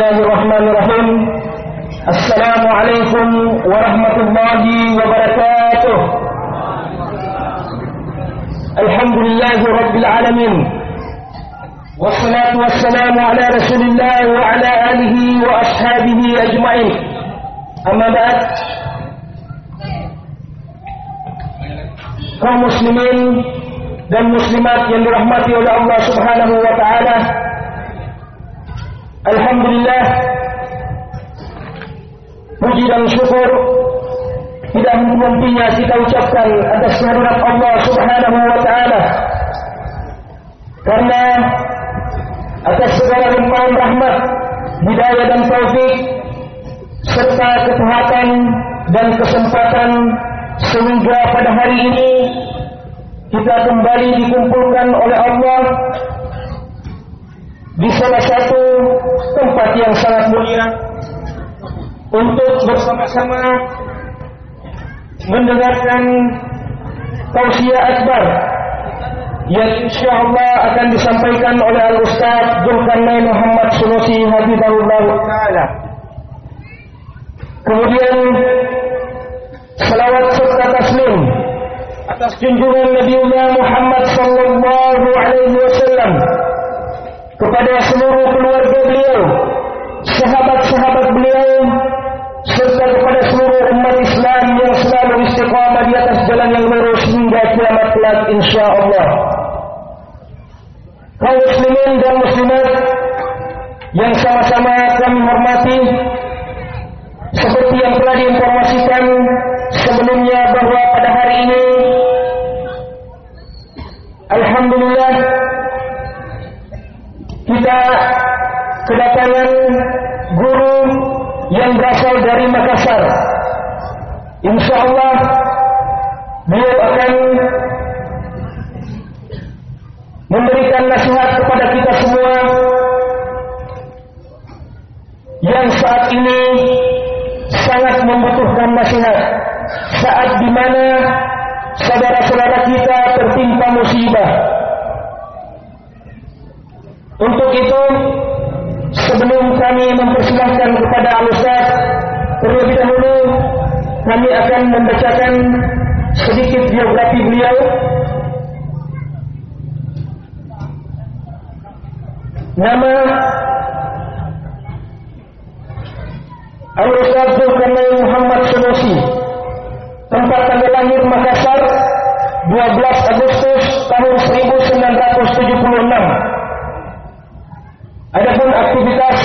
الله الرحمن الرحيم السلام عليكم ورحمة الله وبركاته الحمد لله رب العالمين والصلاة والسلام على رسول الله وعلى آله وأصحابه أجمعين أما بعد kaum muslimin dan muslimat yang dirahmati oleh Allah Subhanahu wa taala. Alhamdulillah. Puji dan syukur. Tidak hentinya kita ucapkan Atas kehadirat Allah subhanahu wa ta'ala. Karena Atas segala limpahan rahmat Hidayah dan taufik Serta kesehatan Dan kesempatan Sehingga pada hari ini Kita kembali dikumpulkan oleh Allah di salah satu tempat yang sangat mulia untuk bersama-sama mendengarkan tausiah akbar yang insya Allah akan disampaikan oleh Al Ustaz Zulkarnain Muhammad Sunusi Habibullah Taala. Kemudian salawat serta taslim atas junjungan Nabiullah Muhammad sallallahu alaihi wasallam kepada seluruh keluarga beliau, sahabat-sahabat beliau, serta kepada seluruh umat Islam yang selalu istiqamah di atas jalan yang lurus hingga kiamat kelak insya Allah. Kaum muslimin dan muslimat yang sama-sama kami hormati, seperti yang telah diinformasikan sebelumnya bahwa pada hari ini, Alhamdulillah kita kedatangan guru yang berasal dari Makassar. Insya Allah beliau akan memberikan nasihat kepada kita semua yang saat ini sangat membutuhkan nasihat saat di mana saudara-saudara kita tertimpa musibah untuk itu, sebelum kami mempersilahkan kepada Al-Ustaz, terlebih dahulu kami akan membacakan sedikit biografi beliau. Nama Al-Ustaz Zulkarnain Muhammad Sunusi. Tempat tanggal lahir Makassar 12 Agustus tahun 1976. Adapun aktivitas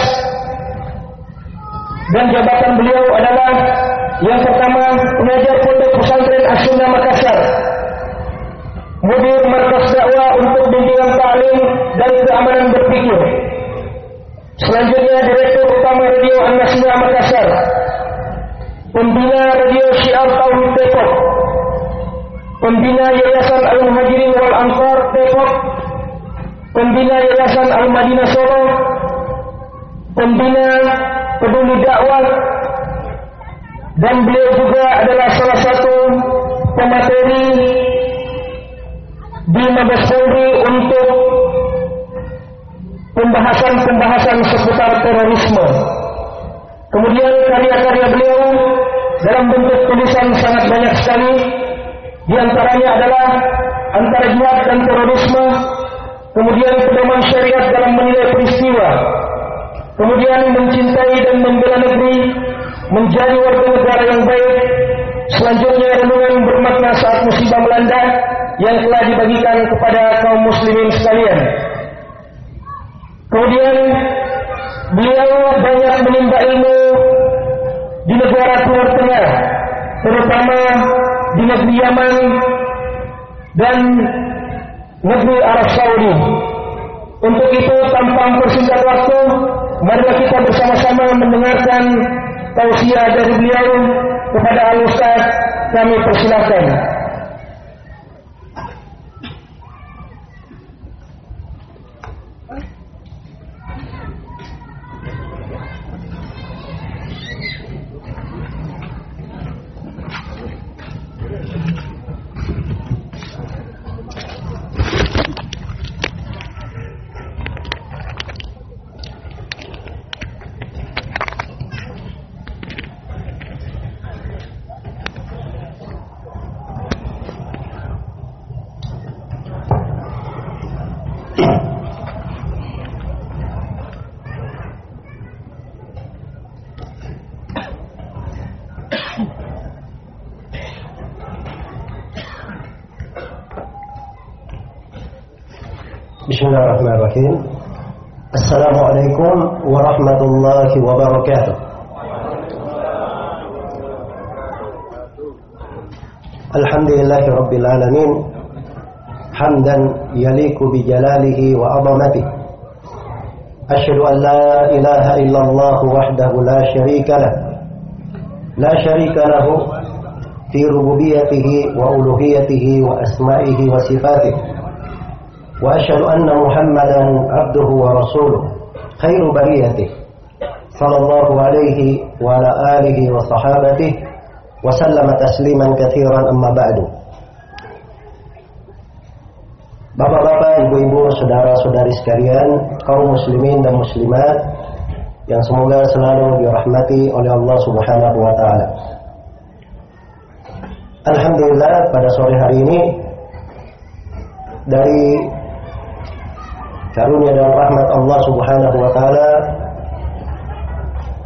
dan jabatan beliau adalah yang pertama pengajar pondok pesantren Asyuna Makassar, mudir markas dakwah untuk bimbingan ta'lim dan keamanan berpikir. Selanjutnya Direktur Utama Radio An-Nasiha Makassar, pembina Radio Syiar Tauhid Depok, pembina Yayasan Al-Muhajirin wal Ansar Depok, pembina Yayasan Al-Madinah Solo, pembina peduli dakwah, dan beliau juga adalah salah satu pemateri di Mabes Polri untuk pembahasan-pembahasan seputar terorisme. Kemudian karya-karya beliau dalam bentuk tulisan sangat banyak sekali. Di antaranya adalah antara jihad dan terorisme, kemudian pedoman syariat dalam menilai peristiwa, kemudian mencintai dan membela negeri, menjadi warga negara yang baik, selanjutnya renungan bermakna saat musibah melanda, yang telah dibagikan kepada kaum muslimin sekalian. Kemudian beliau banyak menimba ilmu di negara Timur Tengah, terutama di negeri Yaman dan negeri Arab Saudi. Untuk itu tanpa mempersingkat waktu, mari kita bersama-sama mendengarkan tausiah dari beliau kepada Al-Ustaz kami persilakan. الله الرحمن الرحيم السلام عليكم ورحمة الله وبركاته الحمد لله رب العالمين حمدا يليق بجلاله وعظمته أشهد أن لا إله إلا الله وحده لا شريك له لا شريك له في ربوبيته وألوهيته وأسمائه وصفاته وأشهد أن محمدا عبده ورسوله خير بريته صلى الله عليه وعلى آله وصحابته وسلم تسليما كثيرا أما بعد Bapak-bapak, ibu-ibu, saudara-saudari sekalian, kaum muslimin dan muslimat yang semoga selalu dirahmati oleh Allah Subhanahu wa taala. Alhamdulillah pada sore hari ini dari karunia dan rahmat Allah Subhanahu wa taala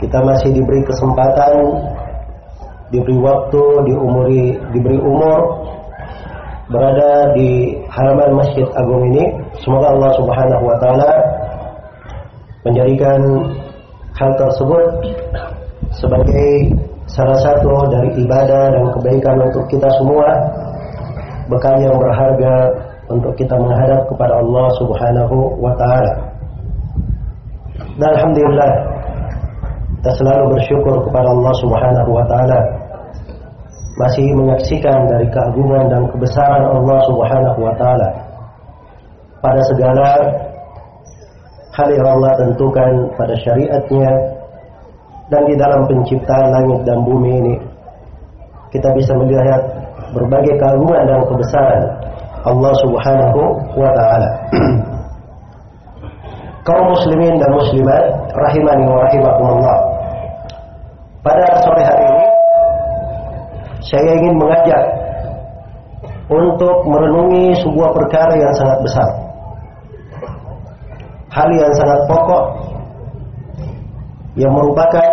kita masih diberi kesempatan diberi waktu diumuri diberi umur berada di halaman Masjid Agung ini. Semoga Allah Subhanahu wa taala menjadikan hal tersebut sebagai salah satu dari ibadah dan kebaikan untuk kita semua. Bekal yang berharga untuk kita menghadap kepada Allah Subhanahu wa taala. Dan alhamdulillah kita selalu bersyukur kepada Allah Subhanahu wa taala. Masih menyaksikan dari keagungan dan kebesaran Allah Subhanahu wa taala. Pada segala hal yang Allah tentukan pada syariatnya dan di dalam penciptaan langit dan bumi ini kita bisa melihat berbagai keagungan dan kebesaran Allah Subhanahu wa taala. Kaum muslimin dan muslimat rahimani wa rahimakumullah. Pada sore hari ini saya ingin mengajak untuk merenungi sebuah perkara yang sangat besar. Hal yang sangat pokok yang merupakan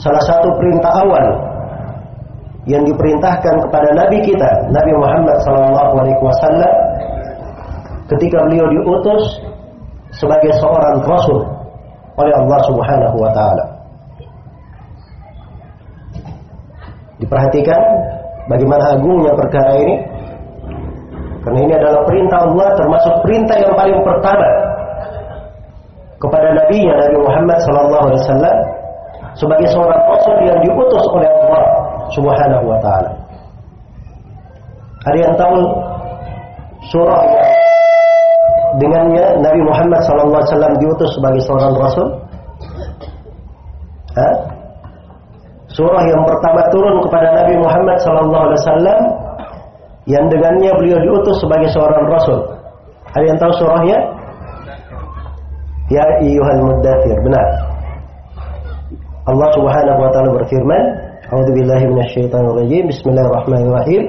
salah satu perintah awal yang diperintahkan kepada Nabi kita, Nabi Muhammad SAW, ketika beliau diutus sebagai seorang Rasul oleh Allah Subhanahu Wa Taala. Diperhatikan bagaimana agungnya perkara ini, karena ini adalah perintah Allah termasuk perintah yang paling pertama kepada Nabi Nabi Muhammad SAW sebagai seorang Rasul yang diutus oleh Allah Subhanahu wa taala. Ada yang tahu surah yang dengannya Nabi Muhammad SAW diutus sebagai seorang rasul? Ha? Surah yang pertama turun kepada Nabi Muhammad SAW yang dengannya beliau diutus sebagai seorang rasul. Ada yang tahu surahnya? Ya ayyuhal muddathir. Benar. Allah Subhanahu wa taala berfirman, A'udzu billahi minasyaitonir rajim. Bismillahirrahmanirrahim.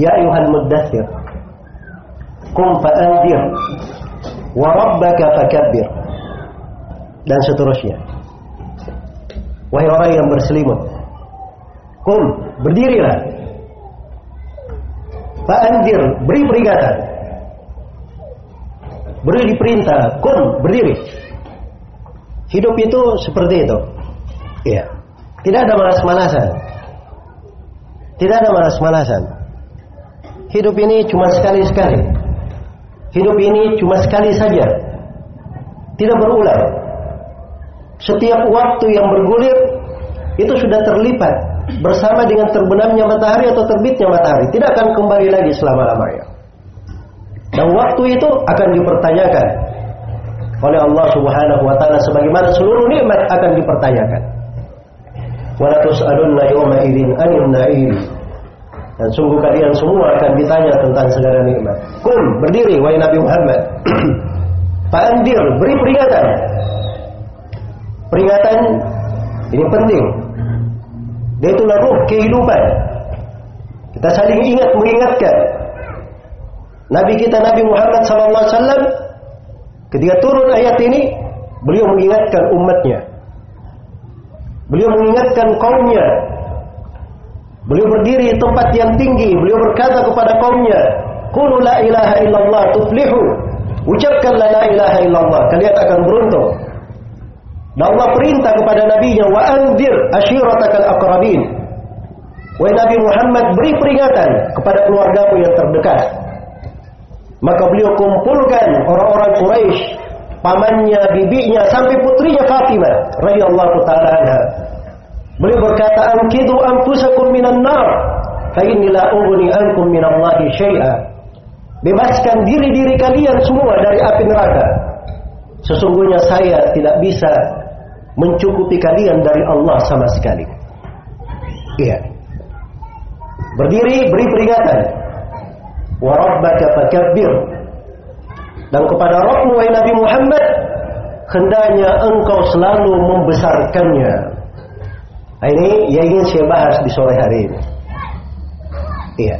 Ya ayyuhal muddatthir. Qum fa'anzir. Wa rabbaka fakabbir. Dan seterusnya. Wahai orang yang berselimut. Qum, berdirilah. Fa'anzir, beri peringatan. Beri diperintah, qum, berdiri. Hidup itu seperti itu. Iya. Tidak ada malas-malasan. Tidak ada malas-malasan. Hidup ini cuma sekali-sekali. Hidup ini cuma sekali saja. Tidak berulang. Setiap waktu yang bergulir itu sudah terlipat bersama dengan terbenamnya matahari atau terbitnya matahari. Tidak akan kembali lagi selama-lamanya. Dan waktu itu akan dipertanyakan oleh Allah Subhanahu wa taala sebagaimana seluruh nikmat akan dipertanyakan. Wala tus'alunna yawma idzin 'anil na'im. Dan sungguh kalian semua akan ditanya tentang segala nikmat. Kum, berdiri wahai Nabi Muhammad. Fa'andir, beri peringatan. Peringatan ini penting. Dia itulah ruh kehidupan. Kita saling ingat mengingatkan. Nabi kita Nabi Muhammad sallallahu alaihi wasallam ketika turun ayat ini, beliau mengingatkan umatnya. Beliau mengingatkan kaumnya. Beliau berdiri di tempat yang tinggi, beliau berkata kepada kaumnya, "Qulu la ilaha illallah tuflihu." Ucapkan la ilaha illallah, kalian akan beruntung. Dan Allah perintah kepada nabinya wa anzir ashiratakal aqrabin. Wahai Nabi Muhammad beri peringatan kepada keluargamu yang terdekat. Maka beliau kumpulkan orang-orang Quraisy, pamannya, bibinya sampai putrinya Fatimah radhiyallahu taala anha. Beliau berkata, "Ankidu anfusakum minan nar, fa inni la ughni ankum minallahi syai'a." Bebaskan diri-diri kalian semua dari api neraka. Sesungguhnya saya tidak bisa mencukupi kalian dari Allah sama sekali. Iya. Berdiri beri peringatan. Wa rabbaka fakabbir. Dan kepada Rabbmu wahai Nabi Muhammad, hendaknya engkau selalu membesarkannya. Nah, ini yang ingin saya bahas di sore hari ini. Iya.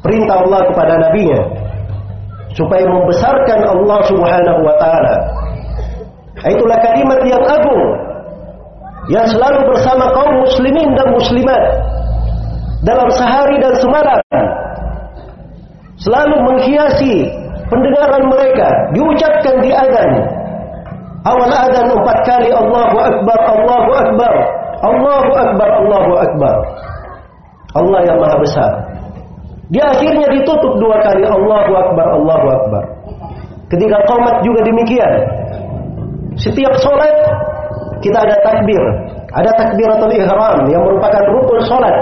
Perintah Allah kepada nabinya supaya membesarkan Allah Subhanahu wa taala. Itulah kalimat yang agung yang selalu bersama kaum muslimin dan muslimat dalam sehari dan semalam selalu menghiasi pendengaran mereka diucapkan di adzan awal adzan empat kali Allahu akbar Allahu akbar Allahu akbar Allahu akbar. Allah yang maha besar. Di akhirnya ditutup dua kali Allahu akbar Allahu akbar. Ketika qomat juga demikian. Setiap sholat kita ada takbir. Ada takbiratul ihram yang merupakan rukun sholat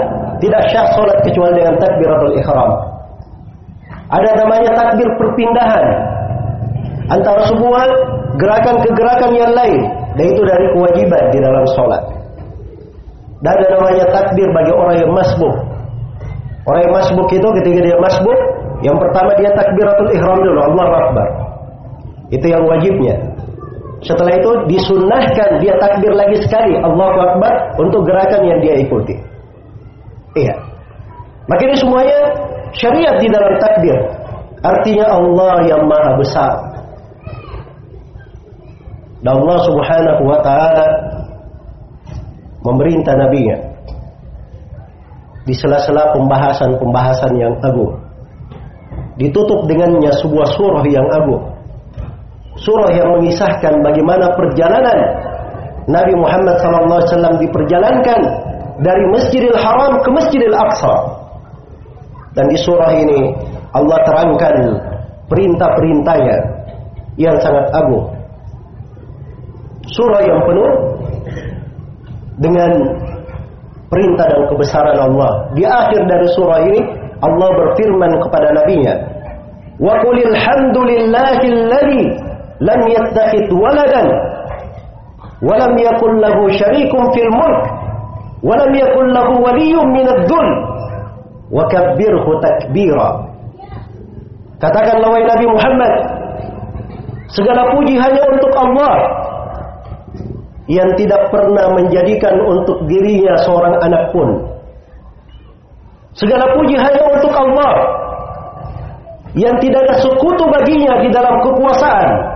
tidak syah sholat kecuali dengan takbiratul ihram. Ada namanya takbir perpindahan. Antara semua gerakan ke gerakan yang lain dan itu dari kewajiban di dalam sholat dan ada namanya takbir bagi orang yang masbuk orang yang masbuk itu ketika dia masbuk yang pertama dia takbiratul ihram dulu Allah Akbar itu yang wajibnya setelah itu disunnahkan dia takbir lagi sekali Allahu Akbar untuk gerakan yang dia ikuti. Iya. Maka ini semuanya syariat di dalam takbir. Artinya Allah yang maha besar. Dan Allah subhanahu wa ta'ala memerintah nabinya di sela-sela pembahasan-pembahasan yang agung. Ditutup dengannya sebuah surah yang agung surah yang mengisahkan bagaimana perjalanan Nabi Muhammad SAW diperjalankan dari Masjidil Haram ke Masjidil Aqsa. Dan di surah ini Allah terangkan perintah-perintahnya yang sangat agung. Surah yang penuh dengan perintah dan kebesaran Allah. Di akhir dari surah ini Allah berfirman kepada nabinya, "Wa qulil hamdulillahilladzi lam yattakhid waladan wa lam yakul lahu syarikun fil mulk wa lam yakul lahu waliyyun min ad-dhul wa kabbirhu takbira katakanlah wahai Nabi Muhammad segala puji hanya untuk Allah yang tidak pernah menjadikan untuk dirinya seorang anak pun segala puji hanya untuk Allah yang tidak ada sekutu baginya di dalam kekuasaan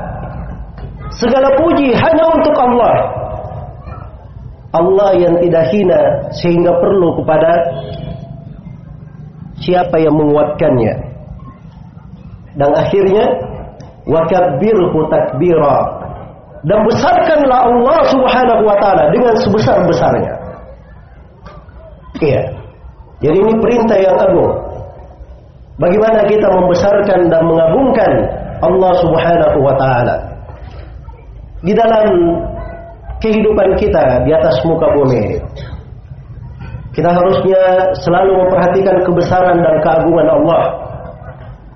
Segala puji hanya untuk Allah. Allah yang tidak hina sehingga perlu kepada siapa yang menguatkannya. Dan akhirnya wakabbirhu takbira. Dan besarkanlah Allah Subhanahu wa taala dengan sebesar-besarnya. Iya. Jadi ini perintah yang agung. Bagaimana kita membesarkan dan mengagungkan Allah Subhanahu wa taala di dalam kehidupan kita di atas muka bumi. Kita harusnya selalu memperhatikan kebesaran dan keagungan Allah.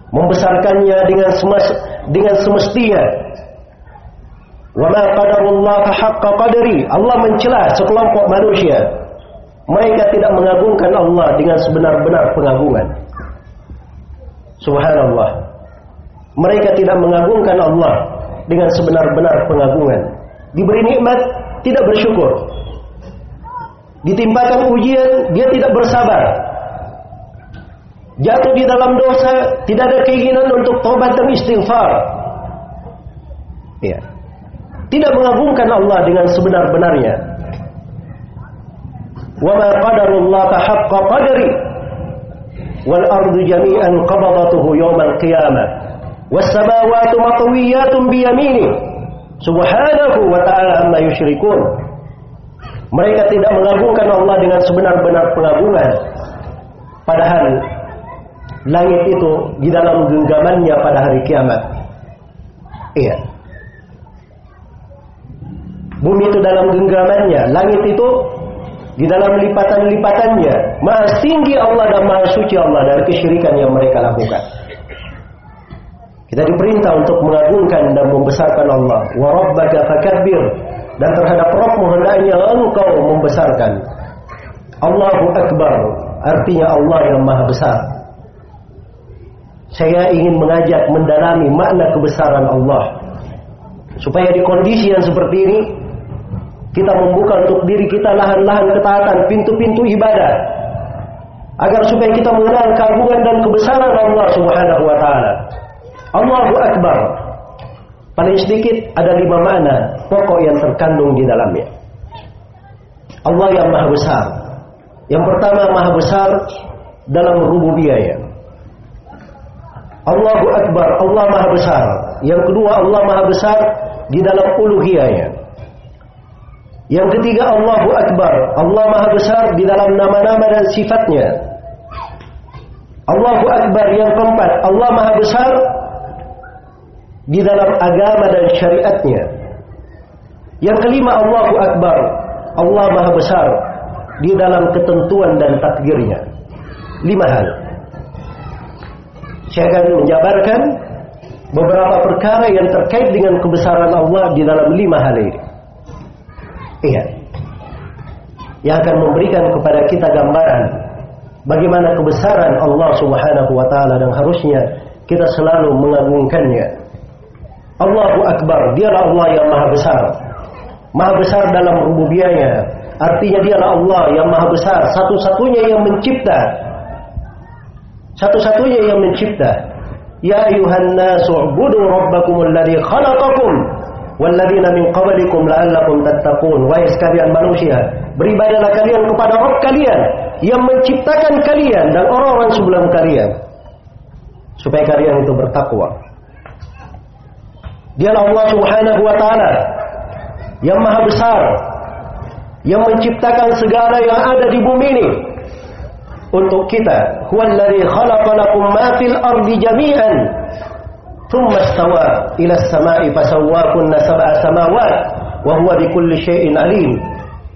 Membesarkannya dengan semas, dengan semestinya. Wa ma qadarullah haqqa qadri. Allah mencela sekelompok manusia. Mereka tidak mengagungkan Allah dengan sebenar-benar pengagungan. Subhanallah. Mereka tidak mengagungkan Allah dengan sebenar-benar pengagungan. Diberi nikmat, tidak bersyukur. Ditimpakan ujian, dia tidak bersabar. Jatuh di dalam dosa, tidak ada keinginan untuk tobat dan istighfar. Ya. Tidak mengagungkan Allah dengan sebenar-benarnya. Wa ma qadarullah haqqa qadri wal ardu jami'an qabadatuhu yawmal qiyamah was samawati matwiyatun bi yamini subhanahu wa ta'ala amma yusyrikun mereka tidak mengagungkan Allah dengan sebenar-benar pengagungan. Padahal langit itu di dalam genggamannya pada hari kiamat. Iya bumi itu dalam genggamannya langit itu di dalam lipatan-lipatannya. Maha tinggi Allah dan maha suci Allah dari kesyirikan yang mereka lakukan. Kita diperintah untuk mengagungkan dan membesarkan Allah. Wa rabbaka fakabbir. Dan terhadap Rabbmu hendaknya engkau membesarkan. Allahu Akbar. Artinya Allah yang maha besar. Saya ingin mengajak mendalami makna kebesaran Allah. Supaya di kondisi yang seperti ini kita membuka untuk diri kita lahan-lahan ketaatan, pintu-pintu ibadah. Agar supaya kita mengenal keagungan dan kebesaran Allah Subhanahu wa taala. Allahu Akbar. Paling sedikit ada lima makna pokok yang terkandung di dalamnya. Allah yang Maha Besar. Yang pertama Maha Besar dalam rububiyahnya. Allahu Akbar, Allah Maha Besar. Yang kedua Allah Maha Besar di dalam uluhiyahnya. Yang ketiga Allahu Akbar. Allah Maha Besar di dalam nama-nama dan sifatnya. Allahu Akbar yang keempat. Allah Maha Besar di dalam agama dan syariatnya. Yang kelima Allahu Akbar. Allah Maha Besar di dalam ketentuan dan takdirnya. Lima hal. Saya akan menjabarkan beberapa perkara yang terkait dengan kebesaran Allah di dalam lima hal ini. Iya. Yang akan memberikan kepada kita gambaran bagaimana kebesaran Allah Subhanahu wa taala dan harusnya kita selalu mengagungkannya. Allahu Akbar, dialah Allah yang maha besar. Maha besar dalam rububiyahnya. Artinya dialah Allah yang maha besar, satu-satunya yang mencipta. Satu-satunya yang mencipta. Ya ayuhan nasu ubudu rabbakumul ladzi khalaqakum walladzina min qablikum la'allakum tattaqun. Wahai sekalian manusia beribadalah kalian kepada Rabb kalian yang menciptakan kalian dan orang-orang sebelum kalian. Supaya kalian itu bertakwa. Dialah Allah Subhanahu wa taala yang maha besar yang menciptakan segala yang ada di bumi ini. Untuk kita huwallazi khalaqa lakum ma fil ardi jami'an ثم استوى إلى السماء فسواكن سبع سماوات وهو بكل شيء عليم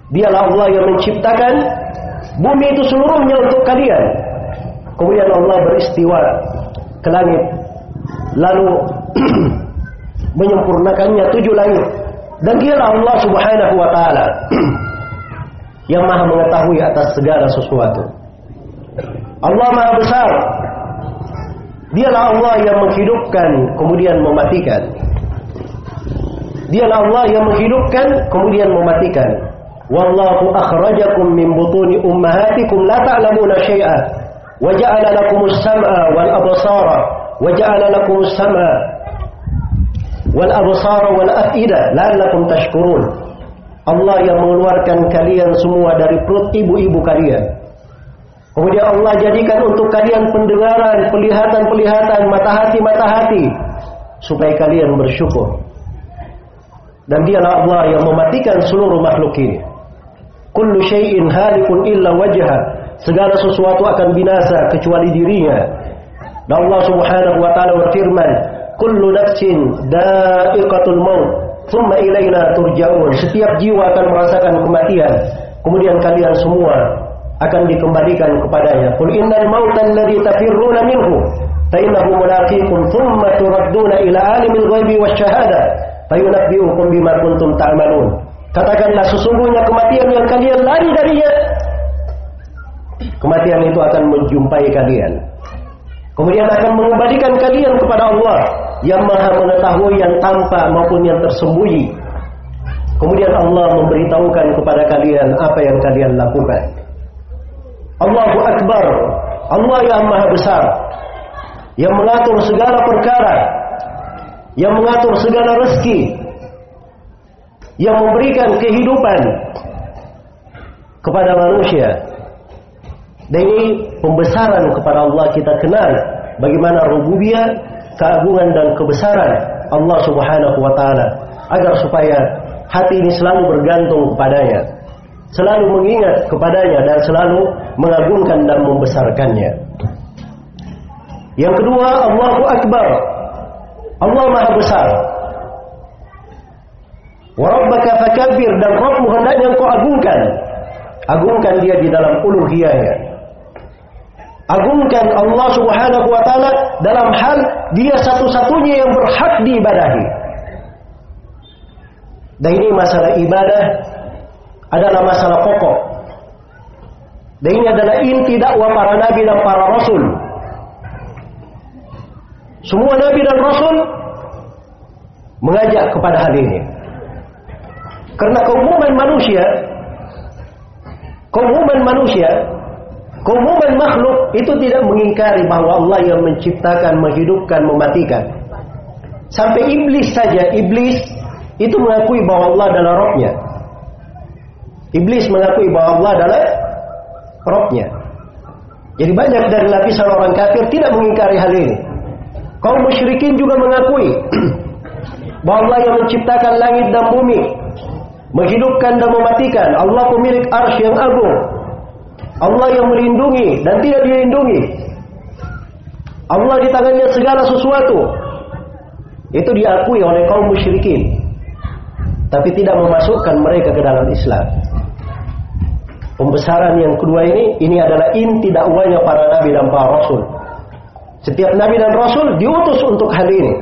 Dialah Allah yang menciptakan bumi itu seluruhnya untuk kalian. Kemudian Allah beristiwa ke langit. Lalu menyempurnakannya tujuh langit. Dan dialah Allah subhanahu wa ta'ala yang maha mengetahui atas segala sesuatu. Allah maha besar Dialah Allah yang menghidupkan kemudian mematikan. Dialah Allah yang menghidupkan kemudian mematikan. Wallahu akhrajakum min butuni ummahatikum la ta'lamuna syai'a wa ja'ala lakumus sam'a wal absara wa ja'ala lakumus sam'a wal absara wal af'ida la'allakum tashkurun. Allah yang mengeluarkan kalian semua dari perut ibu-ibu kalian Kemudian Allah jadikan untuk kalian pendengaran, pelihatan-pelihatan, mata hati-mata hati supaya kalian bersyukur. Dan dialah Allah yang mematikan seluruh makhluk ini. Kullu syai'in halikun illa wajha. Segala sesuatu akan binasa kecuali dirinya. Dan Allah Subhanahu wa taala berfirman, "Kullu nafsin da'iqatul maut, tsumma ilaina turja'un." Setiap jiwa akan merasakan kematian. Kemudian kalian semua akan dikembalikan kepadanya. Qul innal mauta alladhi tafirruna minhu fa innahu mulaqikum thumma turadduna ila alimil ghaibi wasyahada fayunabbi'ukum bima kuntum ta'malun. Katakanlah sesungguhnya kematian yang kalian lari darinya kematian itu akan menjumpai kalian. Kemudian akan mengembalikan kalian kepada Allah yang Maha mengetahui yang tampak maupun yang tersembunyi. Kemudian Allah memberitahukan kepada kalian apa yang kalian lakukan. Allahu Akbar. Allah yang Maha Besar. Yang mengatur segala perkara. Yang mengatur segala rezeki. Yang memberikan kehidupan kepada manusia. Dan ini pembesaran kepada Allah kita kenal bagaimana rububiyah, keagungan dan kebesaran Allah Subhanahu wa taala agar supaya hati ini selalu bergantung kepadanya, selalu mengingat kepadanya dan selalu mengagungkan dan membesarkannya. Yang kedua, Allahu Akbar. Allah Maha Besar. Wa rabbaka fakabbir dan Rabbmu hendaknya engkau agungkan. Agungkan dia di dalam uluhiyahnya. Agungkan Allah Subhanahu wa taala dalam hal dia satu-satunya yang berhak diibadahi. Dan ini masalah ibadah adalah masalah pokok. Dan ini adalah inti dakwah para nabi dan para rasul. Semua nabi dan rasul mengajak kepada hal ini. Karena keumuman manusia keumuman manusia keumuman makhluk itu tidak mengingkari bahwa Allah yang menciptakan, menghidupkan, mematikan. Sampai iblis saja, iblis itu mengakui bahwa Allah adalah rohnya. Iblis mengakui bahwa Allah adalah rohnya. Jadi banyak dari lapisan orang kafir tidak mengingkari hal ini. Kaum musyrikin juga mengakui bahwa Allah yang menciptakan langit dan bumi, menghidupkan dan mematikan. Allah pemilik arsy yang agung. Allah yang melindungi dan tidak dilindungi. Allah di tangannya segala sesuatu. Itu diakui oleh kaum musyrikin. Tapi tidak memasukkan mereka ke dalam Islam. Pembesaran yang kedua ini, ini adalah inti dakwanya para nabi dan para rasul. Setiap nabi dan rasul diutus untuk hal ini.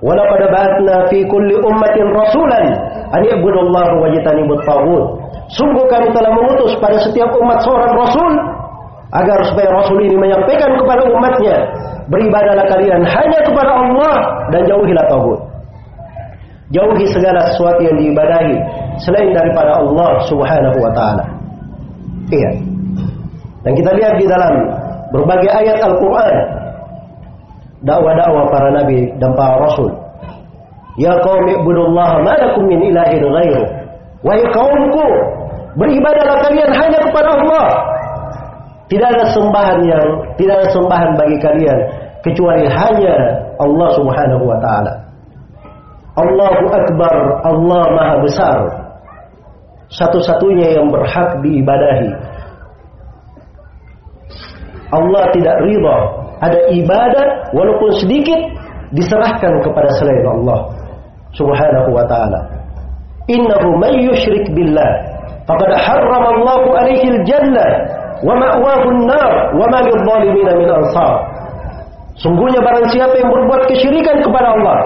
Walaqad ba'atna fi kulli ummatin rasulan an ya'budullaha wa yajtanibut taghut. Sungguh kami telah mengutus pada setiap umat seorang rasul agar supaya rasul ini menyampaikan kepada umatnya beribadahlah kalian hanya kepada Allah dan jauhilah tagut. Jauhi segala sesuatu yang diibadahi selain daripada Allah Subhanahu wa taala. Iya. Dan kita lihat di dalam berbagai ayat Al-Qur'an dakwah-dakwah para nabi dan para rasul. Ya ibudullaha ma lakum min ilahin ghairu. Wahai kaumku, beribadahlah kalian hanya kepada Allah. Tidak ada sembahan yang tidak ada sembahan bagi kalian kecuali hanya Allah Subhanahu wa taala. Allahu Akbar, Allah Maha Besar. Satu-satunya yang berhak diibadahi. Allah tidak ridha ada ibadah walaupun sedikit diserahkan kepada selain Allah Subhanahu wa taala. Innahu man yusyrik billah faqad harrama Allah alaihi al-jannah wa ma'wahu an-nar wa ma lidh-dhalimin min ansar. Sungguhnya barang siapa yang berbuat kesyirikan kepada Allah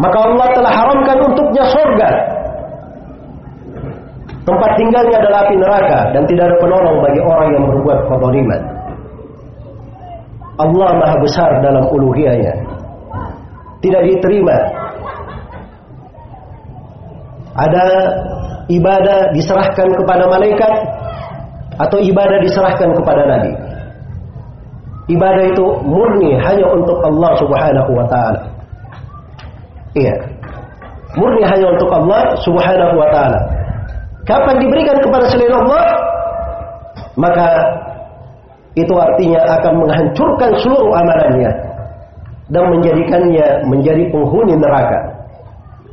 maka Allah telah haramkan untuknya surga. Tempat tinggalnya adalah api neraka dan tidak ada penolong bagi orang yang berbuat kezaliman. Allah Maha Besar dalam uluhiyahnya. Tidak diterima. Ada ibadah diserahkan kepada malaikat atau ibadah diserahkan kepada nabi. Ibadah itu murni hanya untuk Allah Subhanahu wa taala. Iya. Murni hanya untuk Allah Subhanahu wa taala. Kapan diberikan kepada selain Allah? maka itu artinya akan menghancurkan seluruh amalannya dan menjadikannya menjadi penghuni neraka.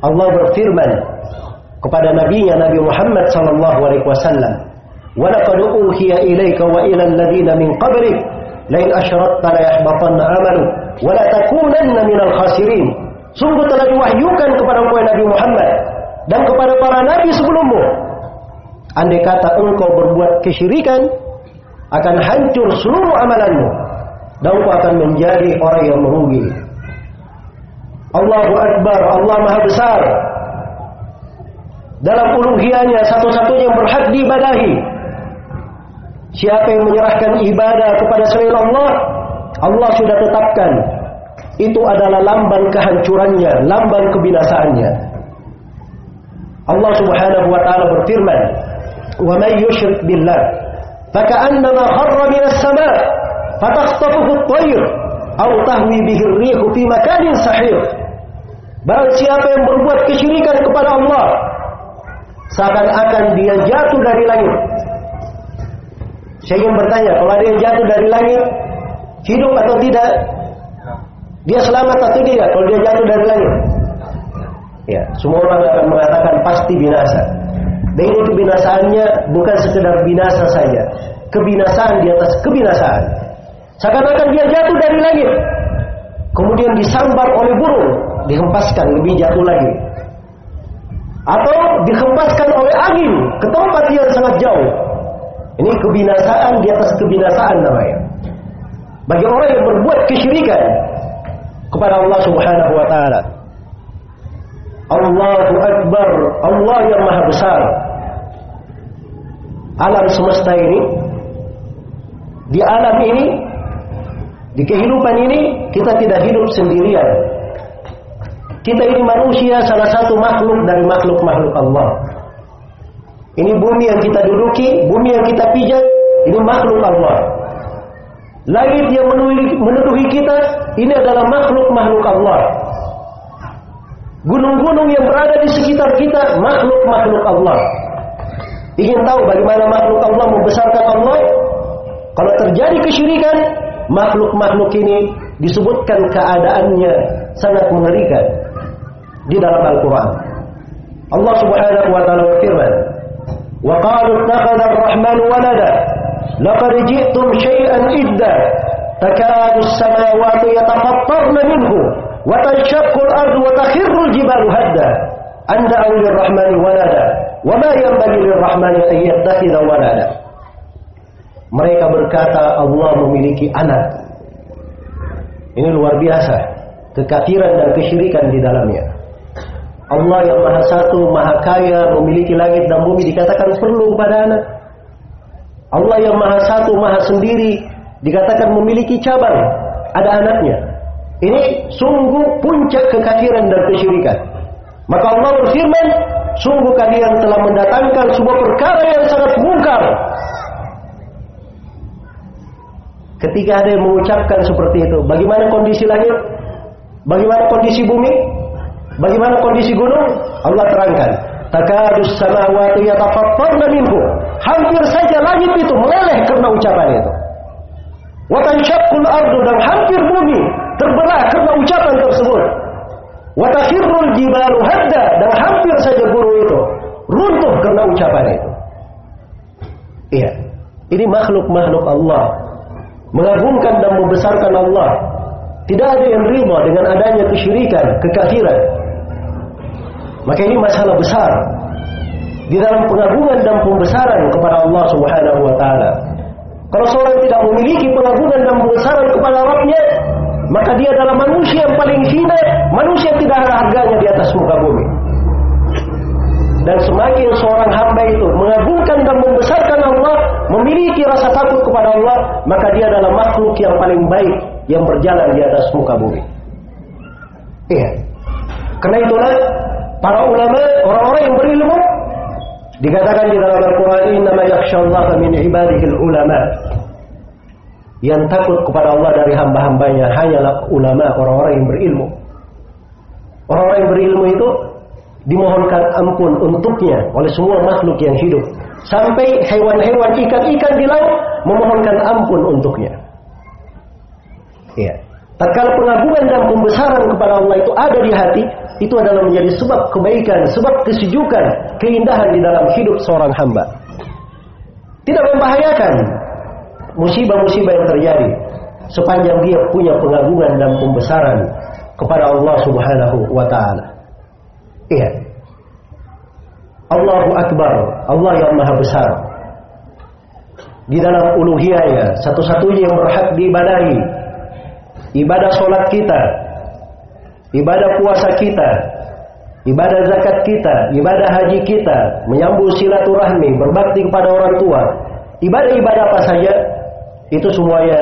Allah berfirman kepada nabinya Nabi Muhammad sallallahu alaihi wasallam, "Wa laqad uhiya ilaika wa ila alladziina min qablik la in asyrakta la yahbatanna 'amaluk wa la takunanna minal khasirin." Sungguh telah diwahyukan kepada Nabi Muhammad dan kepada para nabi sebelummu. Andai kata engkau berbuat kesyirikan, akan hancur seluruh amalanmu dan engkau akan menjadi orang yang merugi. Allahu Akbar, Allah Maha Besar. Dalam uluhiyahnya satu-satunya yang berhak diibadahi. Siapa yang menyerahkan ibadah kepada selain Allah, Allah sudah tetapkan itu adalah lambang kehancurannya, lambang kebinasaannya. Allah Subhanahu wa taala berfirman, "Wa may yusyrik billah فكأنما خر من السماء فتخطفه الطير أو تهوي به الريح في مكان سحيق Barang siapa yang berbuat kesyirikan kepada Allah Seakan-akan dia jatuh dari langit Saya ingin bertanya Kalau dia jatuh dari langit Hidup atau tidak Dia selamat atau tidak Kalau dia jatuh dari langit Ya, semua orang akan mengatakan pasti binasa ini kebinasaannya bukan sekedar binasa saja. Kebinasaan di atas kebinasaan. Seakan-akan dia jatuh dari langit. Kemudian disambar oleh burung. Dihempaskan lebih jatuh lagi. Atau dihempaskan oleh angin ke tempat yang sangat jauh. Ini kebinasaan di atas kebinasaan namanya. Bagi orang yang berbuat kesyirikan kepada Allah Subhanahu wa taala. Allahu Akbar, Allah yang Maha Besar. Alam semesta ini, di alam ini, di kehidupan ini, kita tidak hidup sendirian. Kita ini manusia salah satu makhluk dari makhluk-makhluk Allah. Ini bumi yang kita duduki, bumi yang kita pijak, ini makhluk Allah. Langit yang menuduhi kita, ini adalah makhluk-makhluk Allah. Gunung-gunung yang berada di sekitar kita makhluk-makhluk Allah. Ingin tahu bagaimana makhluk Allah membesarkan Allah? Kalau terjadi kesyirikan, makhluk-makhluk ini disebutkan keadaannya sangat mengerikan di dalam Al-Quran. Allah Subhanahu wa taala berfirman, "Wa qalu ittakhadha ar-rahman walada, laqad ji'tum shay'an idda, takadu as-samawati yatafattarna minhu, wa tanshaqqu al-ardu wa takhirru al-jibalu hadda, an da'u lir-rahmani walada." وما ينبغي للرحمن أن يتخذ ولدا mereka berkata Allah memiliki anak ini luar biasa kekafiran dan kesyirikan di dalamnya Allah yang maha satu, maha kaya, memiliki langit dan bumi dikatakan perlu kepada anak. Allah yang maha satu, maha sendiri dikatakan memiliki cabang, ada anaknya. Ini sungguh puncak kekafiran dan kesyirikan. Maka Allah berfirman, sungguh kalian telah mendatangkan sebuah perkara yang sangat mungkar. Ketika ada yang mengucapkan seperti itu, bagaimana kondisi langit? Bagaimana kondisi bumi? Bagaimana kondisi gunung? Allah terangkan. Takadus samawati yatafattarna minhu. Hampir saja langit itu meleleh karena ucapan itu. Wa tanshaqqul ardu dan hampir bumi terbelah karena ucapan tersebut. Watafirul jibalu hadda dan hampir saja guru itu runtuh karena ucapan itu. Iya, ini makhluk-makhluk Allah mengagungkan dan membesarkan Allah. Tidak ada yang riba dengan adanya kesyirikan, kekafiran. Maka ini masalah besar di dalam pengagungan dan pembesaran kepada Allah Subhanahu wa taala. Kalau seorang tidak memiliki pengagungan dan pembesaran kepada Rabbnya, maka dia adalah manusia yang paling hina, manusia tidak ada harganya di atas muka bumi. Dan semakin seorang hamba itu mengagungkan dan membesarkan Allah, memiliki rasa takut kepada Allah, maka dia adalah makhluk yang paling baik yang berjalan di atas muka bumi. Iya. Karena itulah para ulama, orang-orang yang berilmu dikatakan di dalam Al-Qur'an innama yakhsyallaha min ibadihil ulama. Yang takut kepada Allah dari hamba-hambanya hanyalah ulama, orang-orang yang berilmu. Orang-orang yang berilmu itu dimohonkan ampun untuknya oleh semua makhluk yang hidup. sampai hewan-hewan ikan-ikan di laut memohonkan ampun untuknya. Iya. Tatkala pengagungan dan pembesaran kepada Allah itu ada di hati, itu adalah menjadi sebab kebaikan, sebab kesejukan, keindahan di dalam hidup seorang hamba. Tidak membahayakan musibah-musibah yang terjadi sepanjang dia punya pengagungan dan pembesaran kepada Allah Subhanahu wa taala. Iya. Allahu Akbar, Allah yang Maha Besar. Di dalam uluhiyahnya, satu-satunya yang berhak diibadahi. Ibadah solat kita, ibadah puasa kita, ibadah zakat kita, ibadah haji kita, menyambung silaturahmi, berbakti kepada orang tua, ibadah-ibadah apa saja, itu semuanya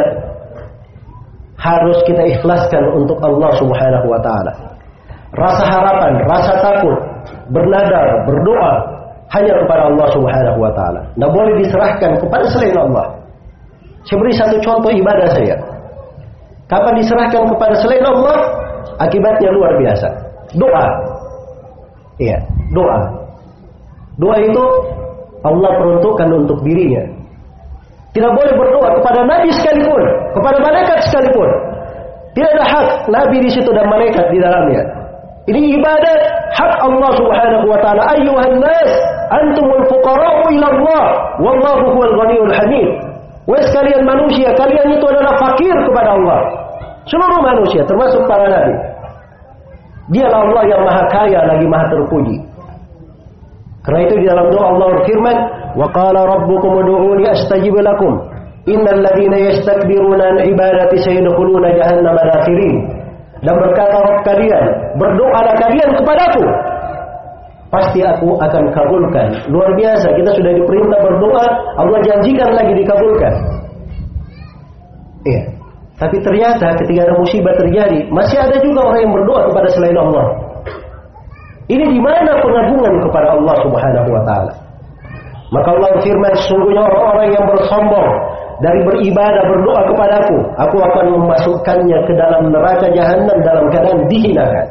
harus kita ikhlaskan untuk Allah Subhanahu wa taala. Rasa harapan, rasa takut, bernadar, berdoa hanya kepada Allah Subhanahu wa taala. Tidak boleh diserahkan kepada selain Allah. Saya beri satu contoh ibadah saya. Kapan diserahkan kepada selain Allah, akibatnya luar biasa. Doa. Iya, doa. Doa itu Allah peruntukkan untuk dirinya. Tidak boleh berdoa kepada nabi sekalipun, kepada malaikat sekalipun. Tidak ada hak nabi di situ dan malaikat di dalamnya. Ini ibadah hak Allah Subhanahu wa taala. Ayyuhan nas, antumul fuqara'u ila Allah, wallahu huwal ghaniyyul hamid. Wahai sekalian manusia, kalian itu adalah fakir kepada Allah. Seluruh manusia, termasuk para nabi. Dialah Allah yang maha kaya lagi maha terpuji. Karena itu di dalam doa Allah berfirman, "Wa qala rabbukum ud'uni astajib lakum. Innal ladzina yastakbiruna an ibadati sayadkhuluna jahannama dakhirin." Dan berkata Rabb kalian, berdoalah kalian kepadaku. Pasti aku akan kabulkan. Luar biasa, kita sudah diperintah berdoa, Allah janjikan lagi dikabulkan. Iya. Tapi ternyata ketika ada musibah terjadi, masih ada juga orang yang berdoa kepada selain Allah. Ini di mana pengagungan kepada Allah Subhanahu wa taala? Maka Allah berfirman, sesungguhnya orang-orang yang bersombong dari beribadah berdoa kepadaku, aku akan memasukkannya ke dalam neraka jahanam dalam keadaan dihinakan.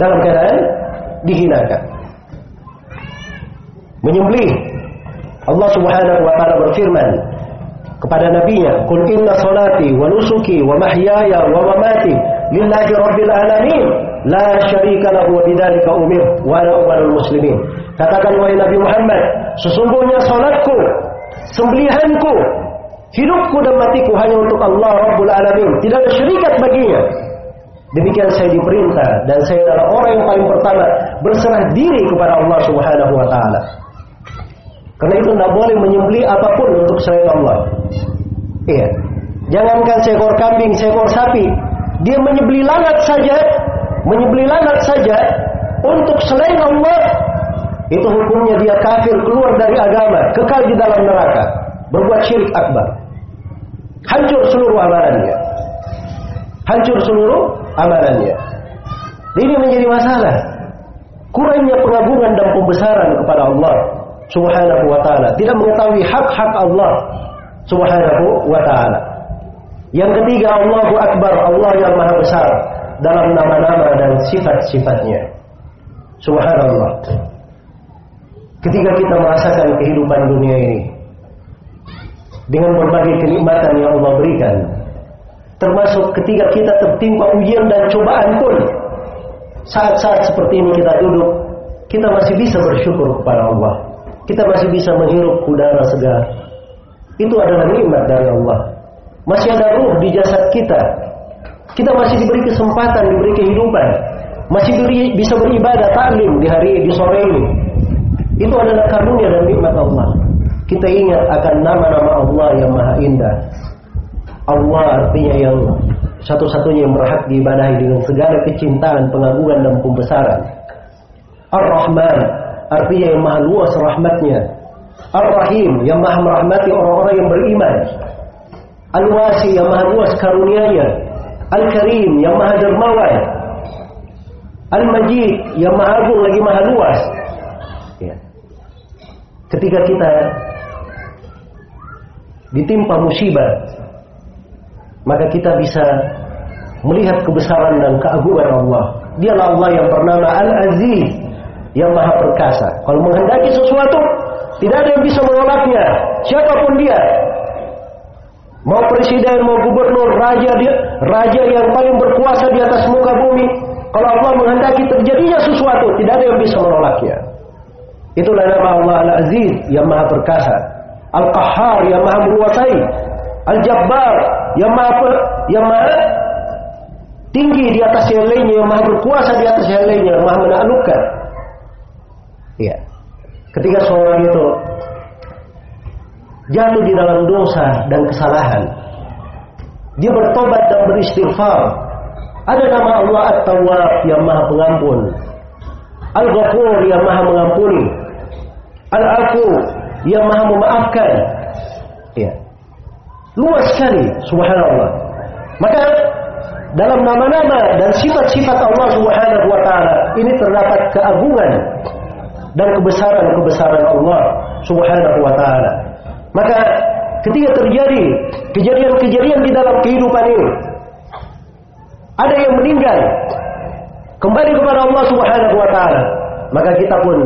Dalam keadaan dihinakan. Menyembelih. Allah Subhanahu wa taala berfirman kepada nabinya, "Qul inna salati wa nusuki wa mahyaya wa mamati lillahi rabbil alamin, la syarika lahu wa bidzalika umir wa ana awwalul muslimin." Katakan wahai Nabi Muhammad, sesungguhnya salatku, sembelihanku, hidupku dan matiku hanya untuk Allah Rabbul Alamin. Tidak ada syarikat baginya. Demikian saya diperintah dan saya adalah orang yang paling pertama berserah diri kepada Allah Subhanahu wa taala. Karena itu tidak boleh menyembelih apa pun untuk selain Allah. Iya. Jangankan seekor kambing, seekor sapi, dia menyembelih lalat saja, menyembelih lalat saja untuk selain Allah, itu hukumnya dia kafir keluar dari agama, kekal di dalam neraka, berbuat syirik akbar. Hancur seluruh amalannya. Hancur seluruh amalannya. Ini menjadi masalah. Kurangnya pengagungan dan pembesaran kepada Allah Subhanahu wa taala, tidak mengetahui hak-hak Allah Subhanahu wa taala. Yang ketiga Allahu Akbar, Allah yang Maha Besar dalam nama-nama dan sifat-sifatnya. Subhanallah. Ketika kita merasakan kehidupan dunia ini dengan berbagai kenikmatan yang Allah berikan, termasuk ketika kita tertimpa ujian dan cobaan pun, saat-saat seperti ini kita duduk, kita masih bisa bersyukur kepada Allah. Kita masih bisa menghirup udara segar. Itu adalah nikmat dari Allah. Masih ada ruh di jasad kita. Kita masih diberi kesempatan, diberi kehidupan. Masih beri, bisa beribadah taklim di hari di sore ini. Itu adalah karunia dan nikmat Allah. Kita ingat akan nama-nama Allah yang maha indah. Allah artinya yang satu-satunya yang berhak diibadahi dengan segala kecintaan, pengagungan dan pembesaran. Ar-Rahman artinya yang maha luas rahmatnya. Ar-Rahim yang maha merahmati orang-orang yang beriman. Al-Wasi yang maha luas karunianya. Al-Karim yang maha dermawan. Al-Majid yang maha agung lagi maha luas. Ya. Ketika kita ditimpa musibah, maka kita bisa melihat kebesaran dan keagungan Allah. Dialah Allah yang bernama Al-Aziz yang maha perkasa. Kalau menghendaki sesuatu, Tidak ada yang bisa menolaknya. Siapa pun dia. Mau presiden, mau gubernur, raja dia, raja yang paling berkuasa di atas muka bumi. Kalau Allah menghendaki terjadinya sesuatu, tidak ada yang bisa menolaknya. Itulah nama Allah Al-Aziz yang maha perkasa. Al-Qahhar yang maha menguasai. Al-Jabbar yang maha yang maha tinggi di atas yang lainnya, yang maha berkuasa di atas yang lainnya, yang maha menaklukkan. Iya. Ketika seorang itu jatuh di dalam dosa dan kesalahan, dia bertobat dan beristighfar. Ada nama Allah At-Tawwab yang Maha Pengampun, Al-Ghafur yang Maha Mengampuni, Al-Afu yang Maha Memaafkan. Ya. Luas sekali, subhanallah. Maka dalam nama-nama dan sifat-sifat Allah Subhanahu wa taala ini terdapat keagungan dan kebesaran-kebesaran Allah Subhanahu wa taala. Maka ketika terjadi kejadian-kejadian di dalam kehidupan ini ada yang meninggal kembali kepada Allah Subhanahu wa taala, maka kita pun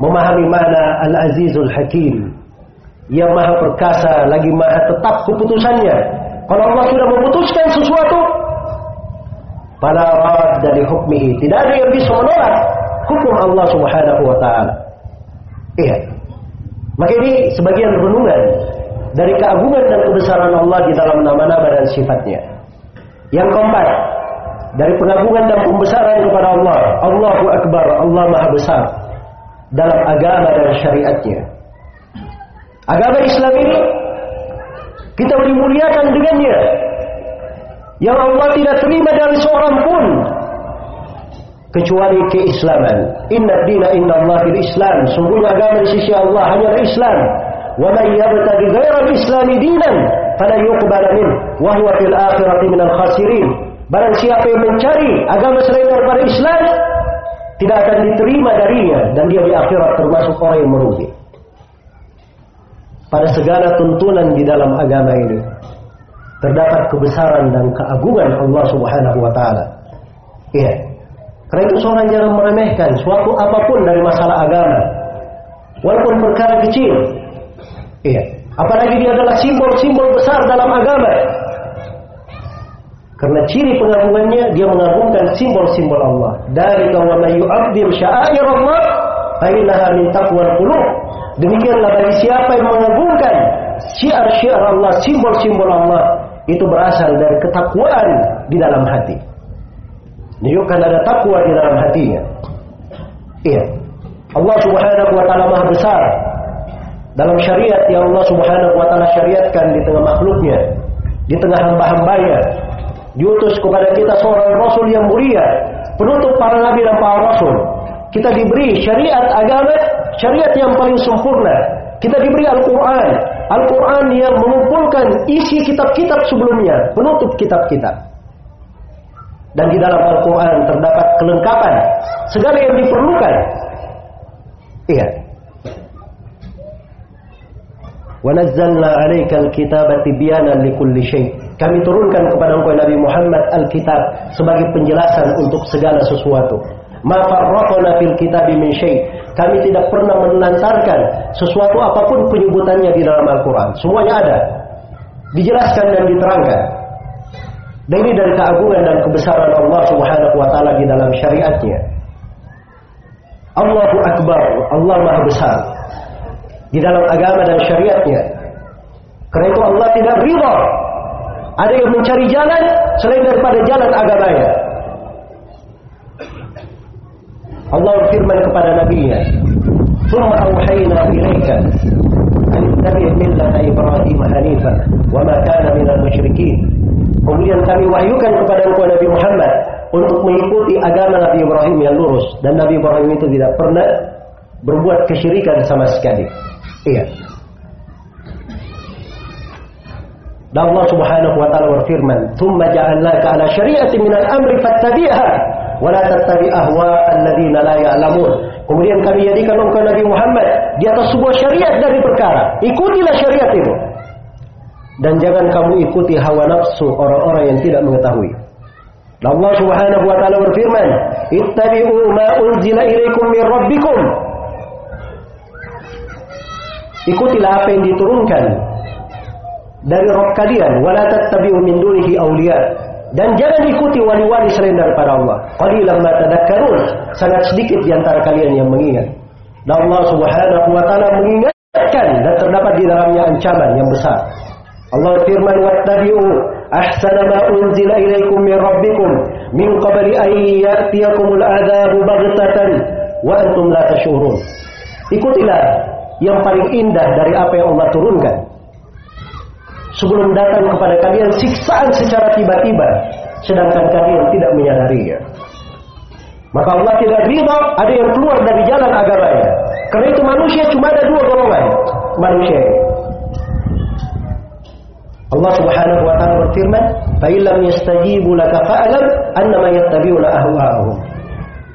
memahami mana Al-Azizul Hakim yang maha perkasa lagi maha tetap keputusannya. Kalau Allah sudah memutuskan sesuatu, pada rad dari hukmihi. Tidak ada yang bisa menolak hukum Allah Subhanahu wa taala. Iya. Maka ini sebagian renungan dari keagungan dan kebesaran Allah di dalam nama-nama dan sifatnya. Yang keempat, dari pengagungan dan pembesaran kepada Allah. Allahu Akbar, Allah Maha Besar dalam agama dan syariatnya. Agama Islam ini kita dimuliakan dengannya. Yang Allah tidak terima dari seorang pun kecuali keislaman. Inna dina inna Allah bil Islam. Sungguhnya agama di sisi Allah hanya Islam. Wa man yabtaghi ghayra al-Islam dinan fala yuqbal min wa huwa fil akhirati minal khasirin. Barang siapa yang mencari agama selain daripada Islam tidak akan diterima darinya dan dia di akhirat termasuk orang yang merugi. Pada segala tuntunan di dalam agama ini terdapat kebesaran dan keagungan Allah Subhanahu wa taala. Iya. Karena itu seorang jangan meremehkan suatu apa pun dari masalah agama. Walaupun perkara kecil. Iya. Apalagi dia adalah simbol-simbol besar dalam agama. Karena ciri pengagungannya dia mengagungkan simbol-simbol Allah. Dari wa may yu'azzim sya'air Allah fa innaha min taqwal qulub. Demikianlah bagi siapa yang mengagungkan syiar-syiar Allah, simbol-simbol Allah, itu berasal dari ketakwaan di dalam hati. Menunjukkan ada takwa di dalam hatinya. Iya. Allah Subhanahu wa taala Maha besar. Dalam syariat yang Allah Subhanahu wa taala syariatkan di tengah makhluknya, di tengah hamba-hambanya, diutus kepada kita seorang rasul yang mulia, penutup para nabi dan para rasul. Kita diberi syariat agama, syariat yang paling sempurna. Kita diberi Al-Quran. Al-Quran yang mengumpulkan isi kitab-kitab sebelumnya. Penutup kitab-kitab dan di dalam Al-Quran terdapat kelengkapan segala yang diperlukan. Iya. Wanazzalna alaikal kitaba tibyanan likulli syai. Kami turunkan kepada engkau Nabi Muhammad Al-Kitab sebagai penjelasan untuk segala sesuatu. Ma farraqna fil kitabi min syai. Kami tidak pernah menelantarkan sesuatu apa pun penyebutannya di dalam Al-Quran. Semuanya ada. Dijelaskan dan diterangkan. Ini dari keagungan dan kebesaran Allah Subhanahu wa taala di dalam syariatnya. Allahu Akbar, Allah Maha Besar di dalam agama dan syariatnya. Karena itu Allah tidak ridha ada yang mencari jalan selain daripada jalan agamanya. Allah berfirman kepada Nabi-Nya, "Tsumma auhayna ilaika an tabi' millata Ibrahim hanifan wa ma kana minal musyrikin." Kemudian kami wahyukan kepada engkau Nabi Muhammad untuk mengikuti agama Nabi Ibrahim yang lurus dan Nabi Ibrahim itu tidak pernah berbuat kesyirikan sama sekali. Iya. Dan Allah Subhanahu wa taala berfirman, "Tsumma ja'alnaka 'ala syari'atin minal amri fattabi'ha wa la tattabi' ahwa'al ladzina la ya'lamun." Kemudian kami jadikan engkau Nabi Muhammad di atas sebuah syariat dari perkara. Ikutilah syariat itu. Dan jangan kamu ikuti hawa nafsu orang-orang yang tidak mengetahui. Allah Subhanahu wa taala berfirman, "Ittabi'u ma unzila ilaikum min rabbikum." Ikutilah apa yang diturunkan dari Rabb kalian. Wala tattabi'u min dunihi awliya. Dan jangan ikuti wali-wali selain daripada Allah. Qalilan ma tadakkarun. Sangat sedikit di antara kalian yang mengingat. Dan Allah Subhanahu wa taala mengingatkan dan terdapat di dalamnya ancaman yang besar. Allah firman wattabi'u ahsana ma unzila ilaikum min rabbikum min qabli an ya'tiyakumul adzabu baghtatan wa antum la tashurun. Ikutilah yang paling indah dari apa yang Allah turunkan. Sebelum datang kepada kalian siksaan secara tiba-tiba, sedangkan kalian tidak menyadarinya. Maka Allah tidak ridha ada yang keluar dari jalan agamanya. Karena itu manusia cuma ada dua golongan manusia. Allah Subhanahu wa taala berfirman, "Fa illam yastajibu laka fa'lam annama yattabi'una ahwa'ahum."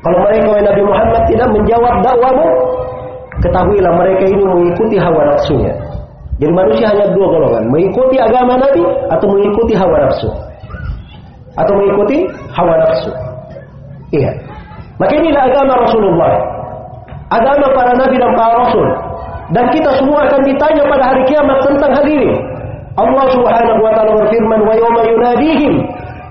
Kalau mereka Nabi Muhammad tidak menjawab dakwamu, ketahuilah mereka ini mengikuti hawa nafsunya. Jadi manusia hanya dua golongan, mengikuti agama Nabi atau mengikuti hawa nafsu. Atau mengikuti hawa nafsu. Iya. Maka inilah agama Rasulullah. Agama para nabi dan para rasul. Dan kita semua akan ditanya pada hari kiamat tentang hal ini. Allah Subhanahu wa taala berfirman, "Wa yawma yunadihim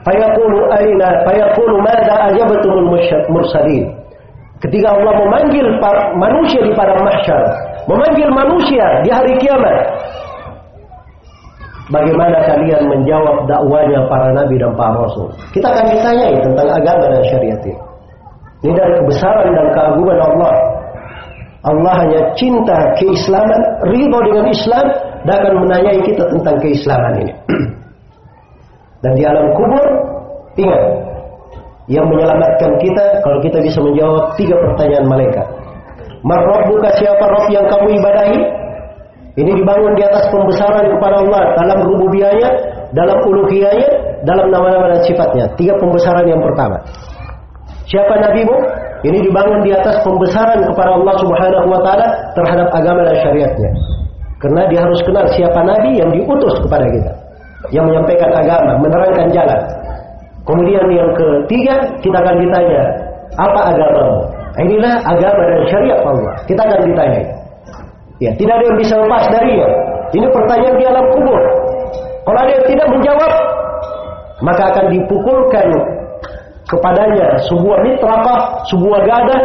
fayaqulu aina fayaqulu madza ajabtumul mursalin." Ketika Allah memanggil manusia di padang mahsyar, memanggil manusia di hari kiamat, bagaimana kalian menjawab dakwanya para nabi dan para rasul? Kita akan ditanyai tentang agama dan syariat ini. Ini dari kebesaran dan keagungan Allah. Allah hanya cinta keislaman, ridho dengan Islam, dan akan menanyai kita tentang keislaman ini. dan di alam kubur, ingat, yang menyelamatkan kita kalau kita bisa menjawab tiga pertanyaan malaikat. buka siapa Rob yang kamu ibadahi? Ini dibangun di atas pembesaran kepada Allah dalam rububiyahnya, dalam uluhiyahnya, dalam nama-nama dan sifatnya. Tiga pembesaran yang pertama. Siapa nabimu? Ini dibangun di atas pembesaran kepada Allah Subhanahu wa taala terhadap agama dan syariatnya. Karena dia harus kenal siapa nabi yang diutus kepada kita. Yang menyampaikan agama, menerangkan jalan. Kemudian yang ketiga kita akan ditanya apa agamamu? Inilah agama dan syariat Allah. Kita akan ditanya. Ya, tidak ada yang bisa lepas darinya. Ini pertanyaan di alam kubur. Kalau ada yang tidak menjawab, maka akan dipukulkan kepadanya sebuah mitrakah, sebuah gada.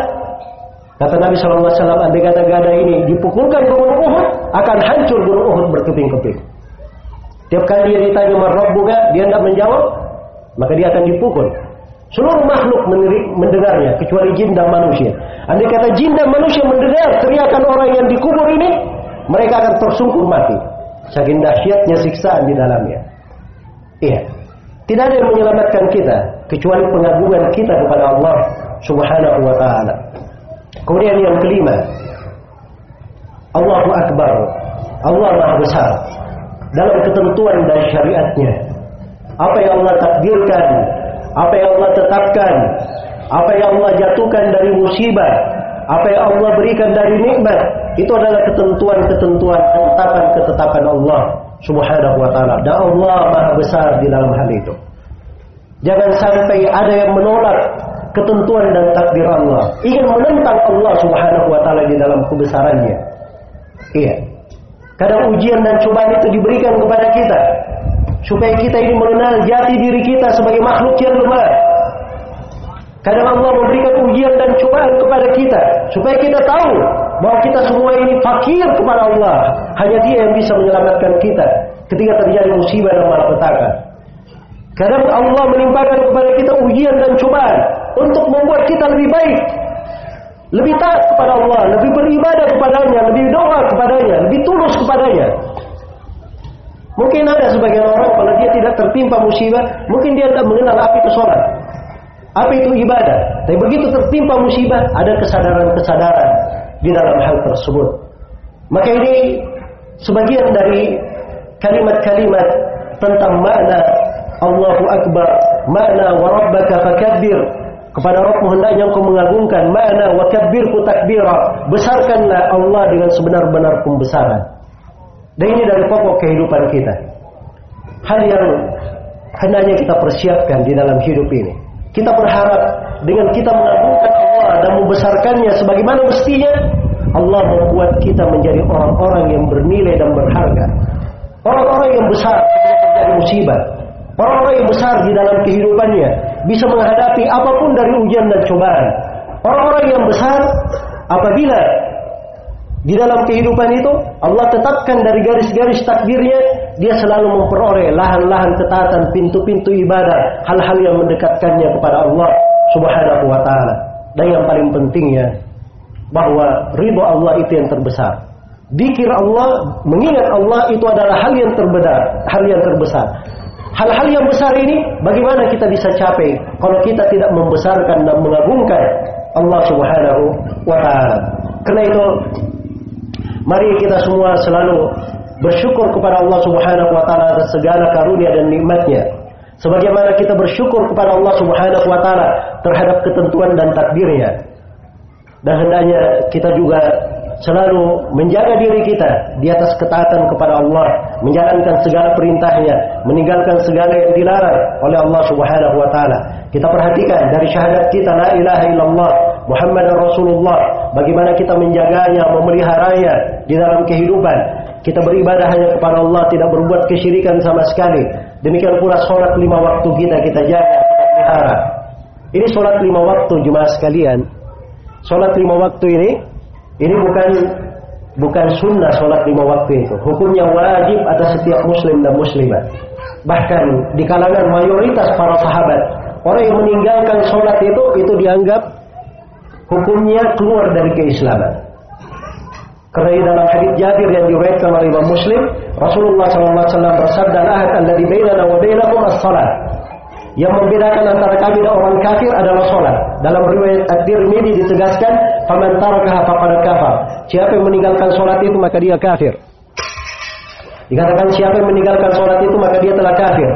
Kata Nabi Shallallahu Alaihi Wasallam, andai kata gada ini dipukulkan ke gunung Uhud, akan hancur gunung Uhud berkeping-keping. Tiap kali dia ditanya buka, dia tidak menjawab, maka dia akan dipukul. Seluruh makhluk mendengarnya kecuali jin dan manusia. Andai kata jin dan manusia mendengar teriakan orang yang dikubur ini, mereka akan tersungkur mati. Saking dahsyatnya siksaan di dalamnya. Iya. Tidak ada yang menyelamatkan kita kecuali pengagungan kita kepada Allah Subhanahu wa taala. Kemudian yang kelima, Allahu Akbar. Allah Maha Besar dalam ketentuan dan syariatnya apa yang Allah takdirkan, apa yang Allah tetapkan, apa yang Allah jatuhkan dari musibah, apa yang Allah berikan dari nikmat, itu adalah ketentuan-ketentuan ketetapan-ketetapan Allah Subhanahu wa taala. Dan Allah Maha besar di dalam hal itu. Jangan sampai ada yang menolak ketentuan dan takdir Allah, ingin menentang Allah Subhanahu wa taala di dalam kebesarannya. Iya. Kadang ujian dan cobaan itu diberikan kepada kita supaya kita ini mengenal jati diri kita sebagai makhluk yang lemah. Kadang Allah memberikan ujian dan cobaan kepada kita supaya kita tahu bahwa kita semua ini fakir kepada Allah. Hanya Dia yang bisa menyelamatkan kita ketika terjadi musibah dan malapetaka. Kadang Allah menimpakan kepada kita ujian dan cobaan untuk membuat kita lebih baik, lebih taat kepada Allah, lebih beribadah kepadanya, lebih doa kepadanya, lebih tulus kepadanya. Mungkin ada sebagian orang kalau dia tidak tertimpa musibah, mungkin dia tidak mengenal apa itu sholat. Apa itu ibadah. Tapi begitu tertimpa musibah, ada kesadaran-kesadaran di dalam hal tersebut. Maka ini sebagian dari kalimat-kalimat tentang makna Allahu Akbar, makna wa rabbaka fakabbir. Kepada Rabbmu hendaknya engkau mengagungkan makna wa kabbirku takbira. Besarkanlah Allah dengan sebenar-benar pembesaran. Dan ini dari pokok kehidupan kita. Hal yang hendaknya kita persiapkan di dalam hidup ini. Kita berharap dengan kita mengagungkan Allah dan membesarkannya sebagaimana mestinya, Allah membuat kita menjadi orang-orang yang bernilai dan berharga. Orang-orang yang besar ketika terjadi musibah. Orang-orang yang besar di dalam kehidupannya bisa menghadapi apa pun dari ujian dan cobaan. Orang-orang yang besar apabila di dalam kehidupan itu Allah tetapkan dari garis-garis takdirnya dia selalu memperoleh lahan-lahan ketaatan pintu-pintu ibadah hal-hal yang mendekatkannya kepada Allah Subhanahu wa taala. Dan yang paling pentingnya bahwa ridho Allah itu yang terbesar. Dikir Allah, mengingat Allah itu adalah hal yang terbesar, hal yang terbesar. Hal-hal yang besar ini bagaimana kita bisa capai kalau kita tidak membesarkan dan mengagungkan Allah Subhanahu wa taala. Karena itu mari kita semua selalu bersyukur kepada Allah Subhanahu wa taala atas segala karunia dan nikmatnya. Sebagaimana kita bersyukur kepada Allah Subhanahu wa taala terhadap ketentuan dan takdirnya. Dan hendaknya kita juga selalu menjaga diri kita di atas ketaatan kepada Allah, menjalankan segala perintahnya, meninggalkan segala yang dilarang oleh Allah Subhanahu wa taala. Kita perhatikan dari syahadat kita la ilaha illallah Muhammad Rasulullah, bagaimana kita menjaganya, memeliharanya di dalam kehidupan. Kita beribadah hanya kepada Allah, tidak berbuat kesyirikan sama sekali. Demikian pula sholat lima waktu kita kita jaga, pelihara. Ini sholat lima waktu jemaah sekalian. Sholat lima waktu ini ini bukan bukan sunnah sholat lima waktu itu. Hukumnya wajib atas setiap muslim dan muslimat. Bahkan di kalangan mayoritas para sahabat, orang yang meninggalkan sholat itu itu dianggap hukumnya keluar dari keislaman. Karena di dalam hadis Jabir yang diriwayatkan oleh Imam Muslim, Rasulullah SAW bersabda, "Ahad alladhi bainana wa bainahum as-salat." Yang membedakan antara kami dan orang kafir adalah sholat. Dalam riwayat At-Tirmidzi ditegaskan, "Faman tarakaha faqad kafar." Siapa yang meninggalkan sholat itu maka dia kafir. Dikatakan siapa yang meninggalkan sholat itu maka dia telah kafir.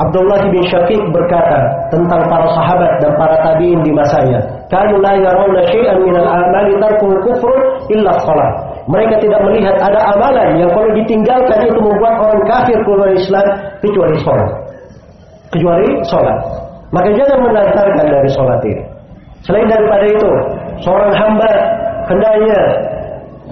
Abdullah bin Syafiq berkata tentang para sahabat dan para tabi'in di masanya. Kanu la yarawna syai'an minal a'mali tarkul kufr illa salat. Mereka tidak melihat ada amalan yang kalau ditinggalkan itu membuat orang kafir keluar Islam kecuali sholat. Kecuali sholat. Maka jangan mengantarkan dari sholat ini. Selain daripada itu, seorang hamba hendaknya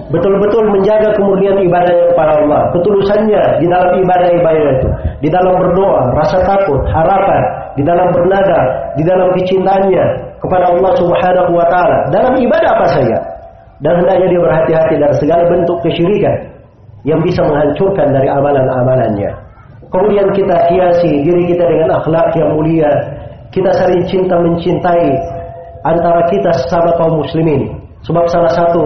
betul-betul menjaga kemurnian ibadahnya kepada Allah, ketulusannya di dalam ibadah-ibadah itu, di dalam berdoa, rasa takut, harapan, di dalam bernada, di dalam kecintaannya kepada Allah Subhanahu wa taala, dalam ibadah apa saja. Dan hendaknya dia berhati-hati dari segala bentuk kesyirikan yang bisa menghancurkan dari amalan-amalannya. Kemudian kita hiasi diri kita dengan akhlak yang mulia, kita saling cinta mencintai antara kita sesama kaum muslimin. Sebab salah satu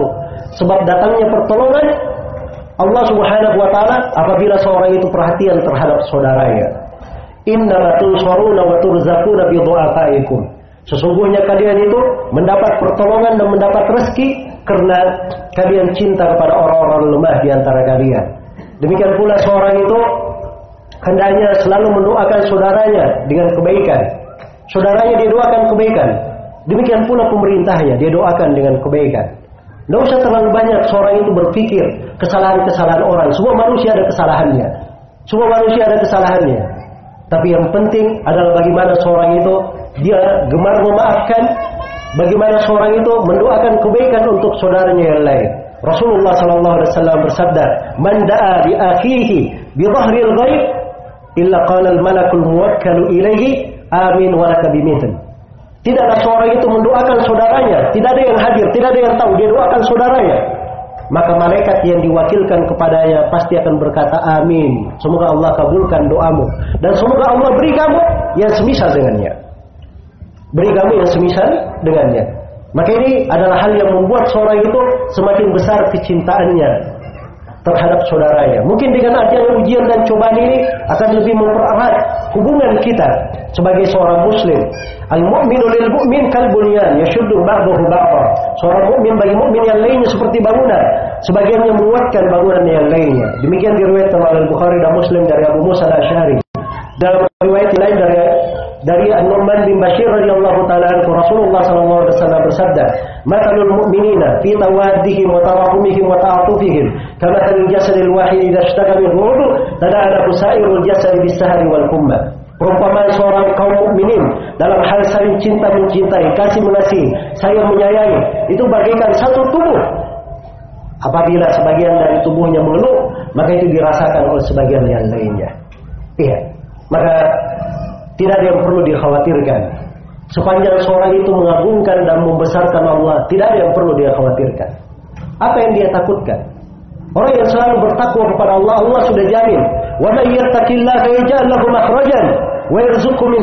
sebab datangnya pertolongan Allah Subhanahu wa taala apabila seorang itu perhatian terhadap saudaranya. Inna tunsaruna wa turzaquna bi. Sesungguhnya kalian itu mendapat pertolongan dan mendapat rezeki karena kalian cinta kepada orang-orang lemah di antara kalian. Demikian pula seorang itu hendaknya selalu mendoakan saudaranya dengan kebaikan. Saudaranya didoakan kebaikan. Demikian pula pemerintahnya dia doakan dengan kebaikan. Tidak usah terlalu banyak seorang itu berpikir kesalahan-kesalahan orang. Semua manusia ada kesalahannya. Semua manusia ada kesalahannya. Tapi yang penting adalah bagaimana seorang itu dia gemar memaafkan, bagaimana seorang itu mendoakan kebaikan untuk saudaranya yang lain. Rasulullah sallallahu alaihi wasallam bersabda, "Man da'a bi akhihi bi dhahril ghaib illa qala al-malakul muwakkalu ilaihi amin wa bimithl." Tidaklah seorang itu mendoakan saudaranya, tidak ada yang hadir, tidak ada yang tahu, dia doakan saudaranya. Maka malaikat yang diwakilkan kepadanya pasti akan berkata amin. Semoga Allah kabulkan doamu. Dan semoga Allah beri kamu yang semisal dengannya. Beri kamu yang semisal dengannya. Maka ini adalah hal yang membuat seorang itu semakin besar kecintaannya terhadap saudaranya. Mungkin dengan adanya ujian dan cobaan ini akan lebih mempererat hubungan kita sebagai seorang muslim. Al-mu'minu lil mu'min kal bunyan yashuddu ba'dahu ba'dha. Seorang mukmin bagi mukmin yang lainnya seperti bangunan, sebagiannya menguatkan bangunan yang lainnya. Demikian diriwayatkan oleh Bukhari dan Muslim dari Abu Musa al-Asy'ari. Dalam riwayat lain dari dari An-Nu'man bin Bashir radhiyallahu taala anhu Rasulullah sallallahu alaihi wasallam bersabda, "Matsalul mu'minina fi tawaddihim wa tarahumihim wa ta'atufihim kama al-jasadil wahid idza ishtaka min 'udhu tada'ala sairul jasad bis-sahri wal humma." Perumpamaan seorang kaum mukminin dalam hal saling cinta mencintai, kasih mengasihi, sayang menyayangi, itu bagaikan satu tubuh Apabila sebagian dari tubuhnya mengeluh, maka itu dirasakan oleh sebagian yang lainnya. Iya. Maka tidak ada yang perlu dikhawatirkan. Sepanjang seorang itu mengagungkan dan membesarkan Allah, tidak ada yang perlu dia khawatirkan. Apa yang dia takutkan? Orang yang selalu bertakwa kepada Allah, Allah sudah jamin. Wa wa min.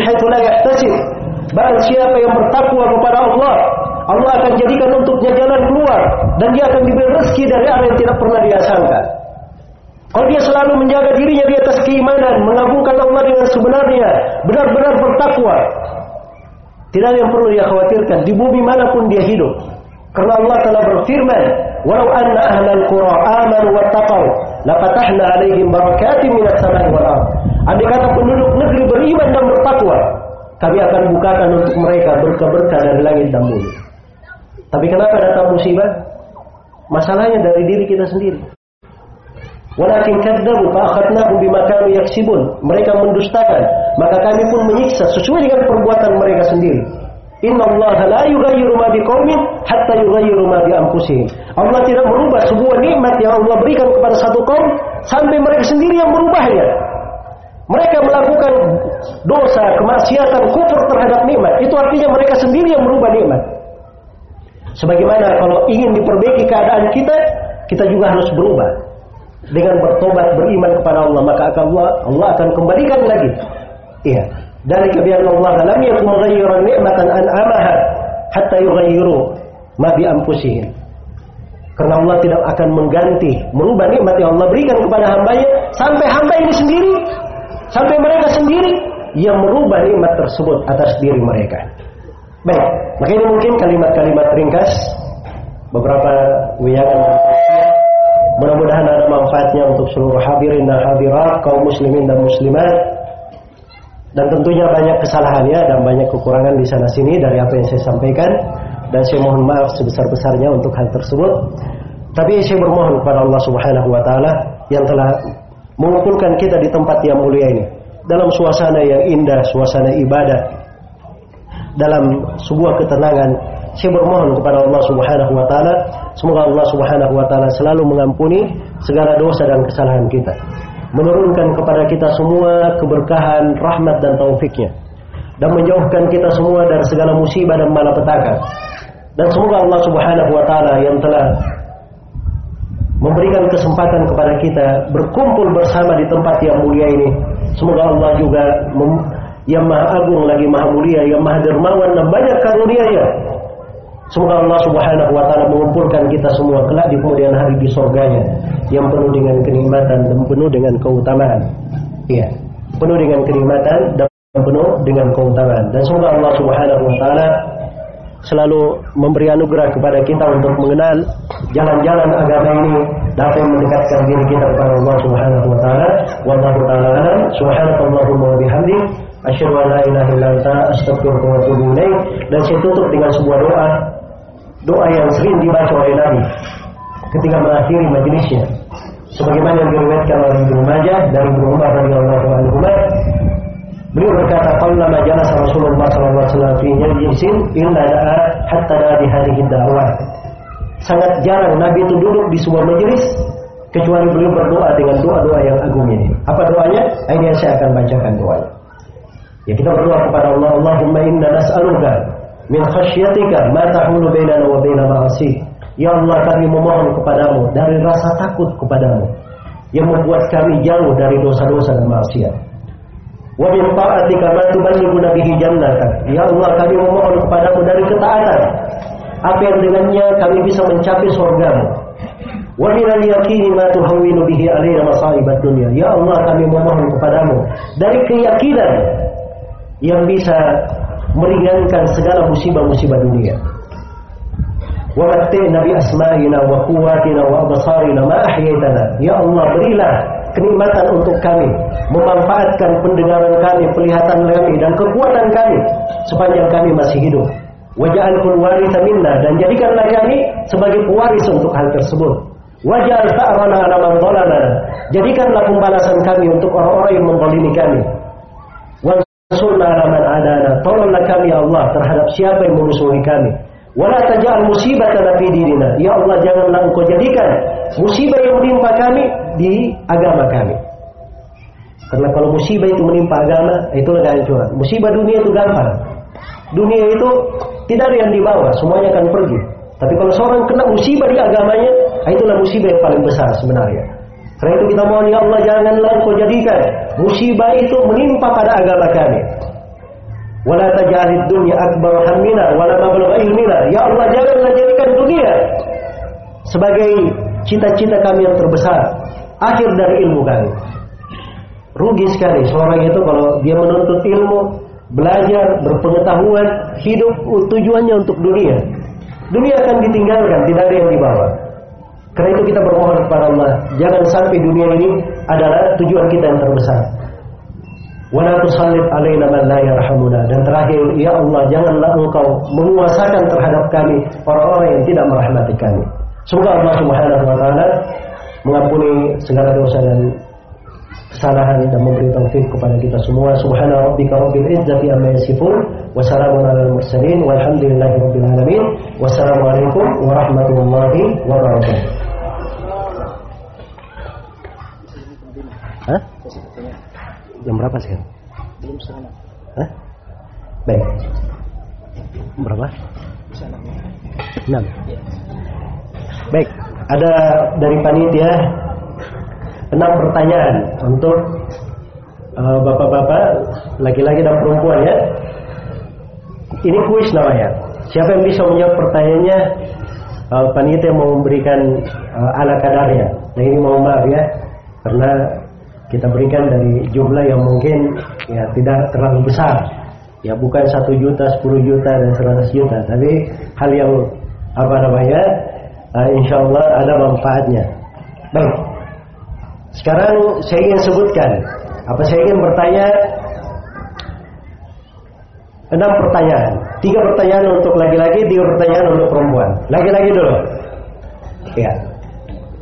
Barang siapa yang bertakwa kepada Allah, Allah akan jadikan untuknya jalan keluar dan dia akan diberi rezeki dari arah yang tidak pernah dia sangka. Kalau dia selalu menjaga dirinya di atas keimanan, mengagungkan Allah dengan sebenarnya, benar-benar bertakwa, tidak ada yang perlu dia khawatirkan di bumi mana pun dia hidup. Karena Allah telah berfirman, "Walau anna ahlal qura amanu wattaqau, lafatahna 'alaihim barakatin minas samai wal ardh." Andai kata penduduk negeri beriman dan bertakwa, kami akan bukakan untuk mereka berkah-berkah dari langit dan bumi. Tapi kenapa datang musibah? Masalahnya dari diri kita sendiri. Walakin kadzabu fa akhadnahum bima kanu yaksibun. Mereka mendustakan, maka kami pun menyiksa sesuai dengan perbuatan mereka sendiri. Inna Allah la yughayyiru ma biqaumin hatta yughayyiru ma bi anfusihim. Allah tidak merubah sebuah nikmat yang Allah berikan kepada satu kaum sampai mereka sendiri yang merubahnya. Mereka melakukan dosa, kemaksiatan, kufur terhadap nikmat. Itu artinya mereka sendiri yang merubah nikmat. Sebagaimana kalau ingin diperbaiki keadaan kita, kita juga harus berubah. Dengan bertobat, beriman kepada Allah, maka akan Allah, Allah akan kembalikan lagi. Iya. Dari kebiasaan Allah lam yakun mughayyiran ni'matan an'amaha hatta yughayyiru ma bi anfusihim. Karena Allah tidak akan mengganti, merubah nikmat yang Allah berikan kepada hambanya sampai hamba ini sendiri, sampai mereka sendiri yang merubah nikmat tersebut atas diri mereka. Baik, maka ini mungkin kalimat-kalimat ringkas beberapa tausiah. Mudah-mudahan ada manfaatnya untuk seluruh hadirin dan hadirat, kaum muslimin dan muslimat. Dan tentunya banyak kesalahannya dan banyak kekurangan di sana sini dari apa yang saya sampaikan. Dan saya mohon maaf sebesar-besarnya untuk hal tersebut. Tapi saya bermohon kepada Allah Subhanahu wa taala yang telah mengumpulkan kita di tempat yang mulia ini dalam suasana yang indah, suasana ibadah, dalam sebuah ketenangan. Saya bermohon kepada Allah Subhanahu wa taala, semoga Allah Subhanahu wa taala selalu mengampuni segala dosa dan kesalahan kita. Menurunkan kepada kita semua keberkahan, rahmat dan taufiknya. Dan menjauhkan kita semua dari segala musibah dan malapetaka. Dan semoga Allah Subhanahu wa taala yang telah memberikan kesempatan kepada kita berkumpul bersama di tempat yang mulia ini. Semoga Allah juga yang maha agung lagi maha mulia, yang maha dermawan dan banyak karunia-Nya. Semoga Allah Subhanahu wa taala mengumpulkan kita semua kelak di kemudian hari di surganya yang penuh dengan kenikmatan dan penuh dengan keutamaan. Iya, penuh dengan kenikmatan dan penuh dengan keutamaan. Dan semoga Allah Subhanahu wa taala selalu memberi anugerah kepada kita untuk mengenal jalan-jalan agama ini dapat mendekatkan diri kita kepada Allah Subhanahu wa taala. Wallahu taala alam. Wa asyhadu an la ilaha. Dan saya tutup dengan sebuah doa doa yang sering dibaca oleh Nabi ketika mengakhiri majelisnya. Sebagaimana yang diriwayatkan oleh Ibnu Majah dari Ibnu Umar radhiyallahu anhu Beliau berkata, "Qallama jalasa Rasulullah sallallahu alaihi wasallam fi majlisin illa da'a hatta da'a di hadhihi da'wah." Sangat jarang Nabi itu duduk di sebuah majelis kecuali beliau berdoa dengan doa-doa yang agung ini. Apa doanya? Ini saya akan bacakan doanya. Ya kita berdoa kepada Allah, Allahumma inna nas'aluka min khasyatika ma tahulu bainana wa baina ma'asi. Ya Allah kami memohon kepadamu dari rasa takut kepadamu yang membuat kami jauh dari dosa-dosa dan maksiat. Wa min ta'atika ma tuballighuna. Ya Allah kami memohon kepadamu dari ketaatan apa yang dengannya kami bisa mencapai surgamu. Wa min al-yaqini ma tuhawwinu bihi alaina masaibat dunya. Ya Allah kami memohon kepadamu dari keyakinan yang bisa meringankan segala musibah-musibah dunia. Wa quwwatina wa absarina ma ahyaitana. Ya Allah berilah kenikmatan untuk kami, memanfaatkan pendengaran kami, penglihatan kami dan kekuatan kami sepanjang kami masih hidup. Wajah kul waritha minna dan jadikanlah kami sebagai pewaris untuk hal tersebut. Wajah ta'rana ala man. Jadikanlah pembalasan kami untuk orang-orang yang menzalimi kami. Ala man adana. Tolonglah kami ya Allah terhadap siapa yang memusuhi kami. Wala taj'al musibata fi dinina. Ya Allah janganlah engkau jadikan musibah yang menimpa kami di agama kami. Karena kalau musibah itu menimpa agama, itulah kehancuran. Musibah dunia itu gampang. Dunia itu tidak ada yang dibawa, semuanya akan pergi. Tapi kalau seorang kena musibah di agamanya, itulah musibah yang paling besar sebenarnya. Karena itu kita mohon ya Allah janganlah engkau jadikan musibah itu menimpa pada agama kami. Wala tajalid dunya akbar hammina wala mablagh ilmina. Ya Allah janganlah jadikan dunia sebagai cita-cita kami yang terbesar, akhir dari ilmu kami. Rugi sekali seorang itu kalau dia menuntut ilmu, belajar, berpengetahuan, hidup tujuannya untuk dunia. Dunia akan ditinggalkan, tidak ada yang dibawa. Karena itu kita bermohon kepada Allah, jangan sampai dunia ini adalah tujuan kita yang terbesar. Dan terakhir, ya Allah, janganlah Engkau menguasakan terhadap kami orang-orang yang tidak merahmati kami. Semoga Allah Subhanahu wa taala mengampuni segala dosa dan kesalahan dan memberi taufik kepada kita semua. Subhana rabbika rabbil izzati amma yasifun wa. Wassalamualaikum warahmatullahi wabarakatuh. Jam berapa sekarang? Belum sana. Hah? Baik. Berapa? Enam. Baik, ada dari panitia enam pertanyaan untuk uh, bapak-bapak, laki-laki dan perempuan ya. Ini kuis namanya. Siapa yang bisa menjawab pertanyaannya? Uh, panitia mau memberikan uh, ala kadarnya. Nah ini mau maaf ya, karena kita berikan dari jumlah yang mungkin ya tidak terlalu besar. Ya bukan satu juta, sepuluh juta dan seratus juta, tapi hal yang apa namanya, uh, insya Allah ada manfaatnya. Baik. Sekarang saya ingin sebutkan, apa saya ingin bertanya enam pertanyaan, tiga pertanyaan untuk laki-laki, tiga pertanyaan untuk perempuan. Laki-laki dulu. Ya.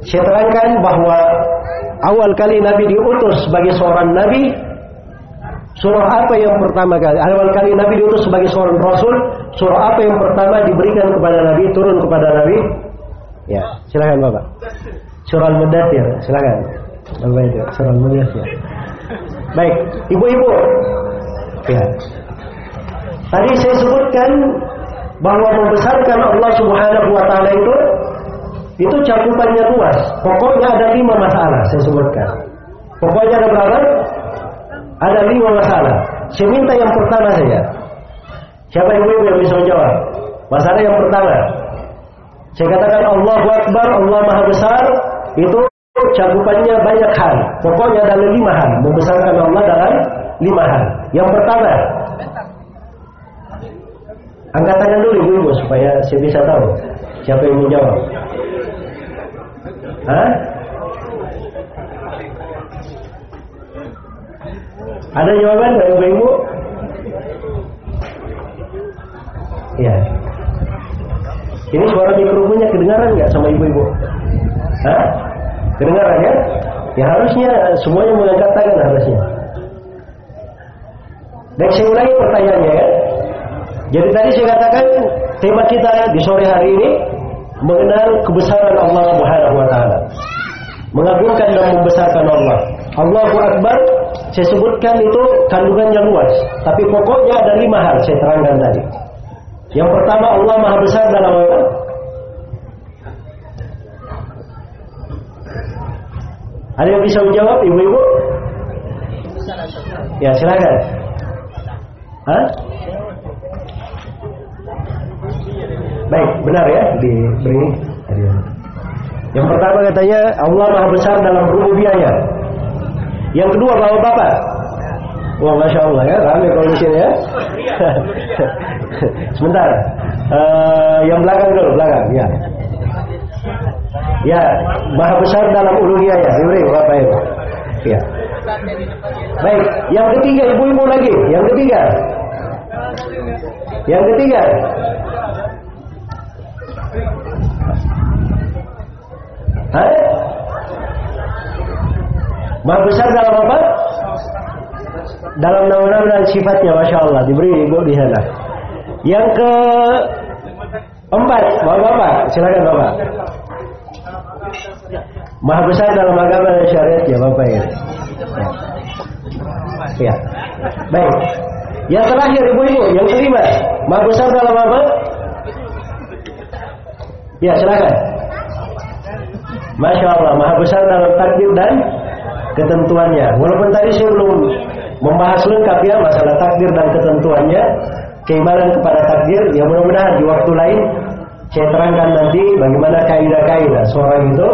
Saya terangkan bahwa awal kali Nabi diutus sebagai seorang Nabi, surah apa yang pertama kali? Awal kali Nabi diutus sebagai seorang Rasul, surah apa yang pertama diberikan kepada Nabi, turun kepada Nabi? Ya, silakan Bapak. Surah Al-Mudathir, silakan. Bapak itu, surah Al-Mudathir. Baik, ibu-ibu. Ya. Tadi saya sebutkan bahwa membesarkan Allah Subhanahu wa taala itu itu cakupannya luas. Pokoknya ada lima masalah saya sebutkan. Pokoknya ada berapa? Ada lima masalah. Saya minta yang pertama saja. Siapa yang yang bisa menjawab? Masalah yang pertama. Saya katakan Allahu Akbar, Allah Maha Besar, itu cakupannya banyak hal. Pokoknya ada lima hal. Membesarkan Allah dalam lima hal. Yang pertama, angkat tangan dulu ibu-ibu supaya saya bisa tahu siapa yang menjawab. Hah? Ada jawaban dari ibu-ibu? Ya. Ini suara mikrofonnya kedengaran nggak sama ibu-ibu? Hah? Kedengaran ya? Ya harusnya semuanya mengangkat tangan harusnya. Dan saya ulangi pertanyaannya ya. Jadi tadi saya katakan tema kita di sore hari ini mengenal kebesaran Allah Subhanahu wa taala. Mengagungkan dan membesarkan Allah. Allahu Akbar saya sebutkan itu kandungannya luas, tapi pokoknya ada lima hal saya terangkan tadi. Yang pertama Allah Maha Besar dalam apa? Ada yang bisa menjawab ibu-ibu? Ya silakan. Hah? Baik, benar ya diberi. Yang pertama katanya Allah Maha Besar dalam rububiyahnya. Yang kedua bapak-bapak. Wah, masya Allah ya, kalau di sini ya. Sebentar, uh, yang belakang dulu, belakang, ya. Ya, Maha Besar dalam uluhiyah ya, diberi bapak ibu. Ya. Baik, yang ketiga ibu-ibu lagi, yang ketiga. Yang ketiga, Hah? Maha besar dalam apa? Dalam nama-nama dan sifatnya, masya Allah diberi ibu di sana. Yang ke Empat, bapak-bapak, silakan bapak. Maha besar dalam agama dan syariat ya bapak. Ya. ya. Baik. Yang terakhir ibu-ibu, yang kelima, maha besar dalam apa? Ya silakan. Masya Allah, maha besar dalam takdir dan ketentuannya. Walaupun tadi saya belum membahas lengkap ya masalah takdir dan ketentuannya, keimanan kepada takdir, ya mudah-mudahan di waktu lain saya terangkan nanti bagaimana kaidah-kaidah seorang itu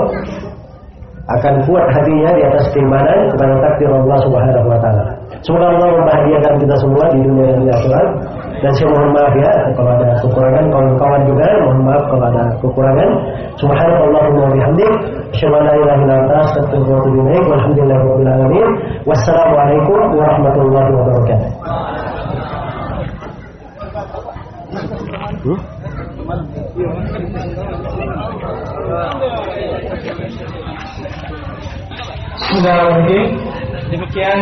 akan kuat hatinya di atas keimanan kepada takdir Allah Subhanahu wa taala. Semoga Allah membahagiakan kita semua di dunia dan di akhirat. Dan saya mohon maaf ya kalau ada kekurangan kawan-kawan juga mohon maaf kalau ada kekurangan. Subhanallahumma wa bihamdik, Wassalamualaikum warahmatullahi wabarakatuh. Hmm? Bismillahirrahmanirrahim. Demikian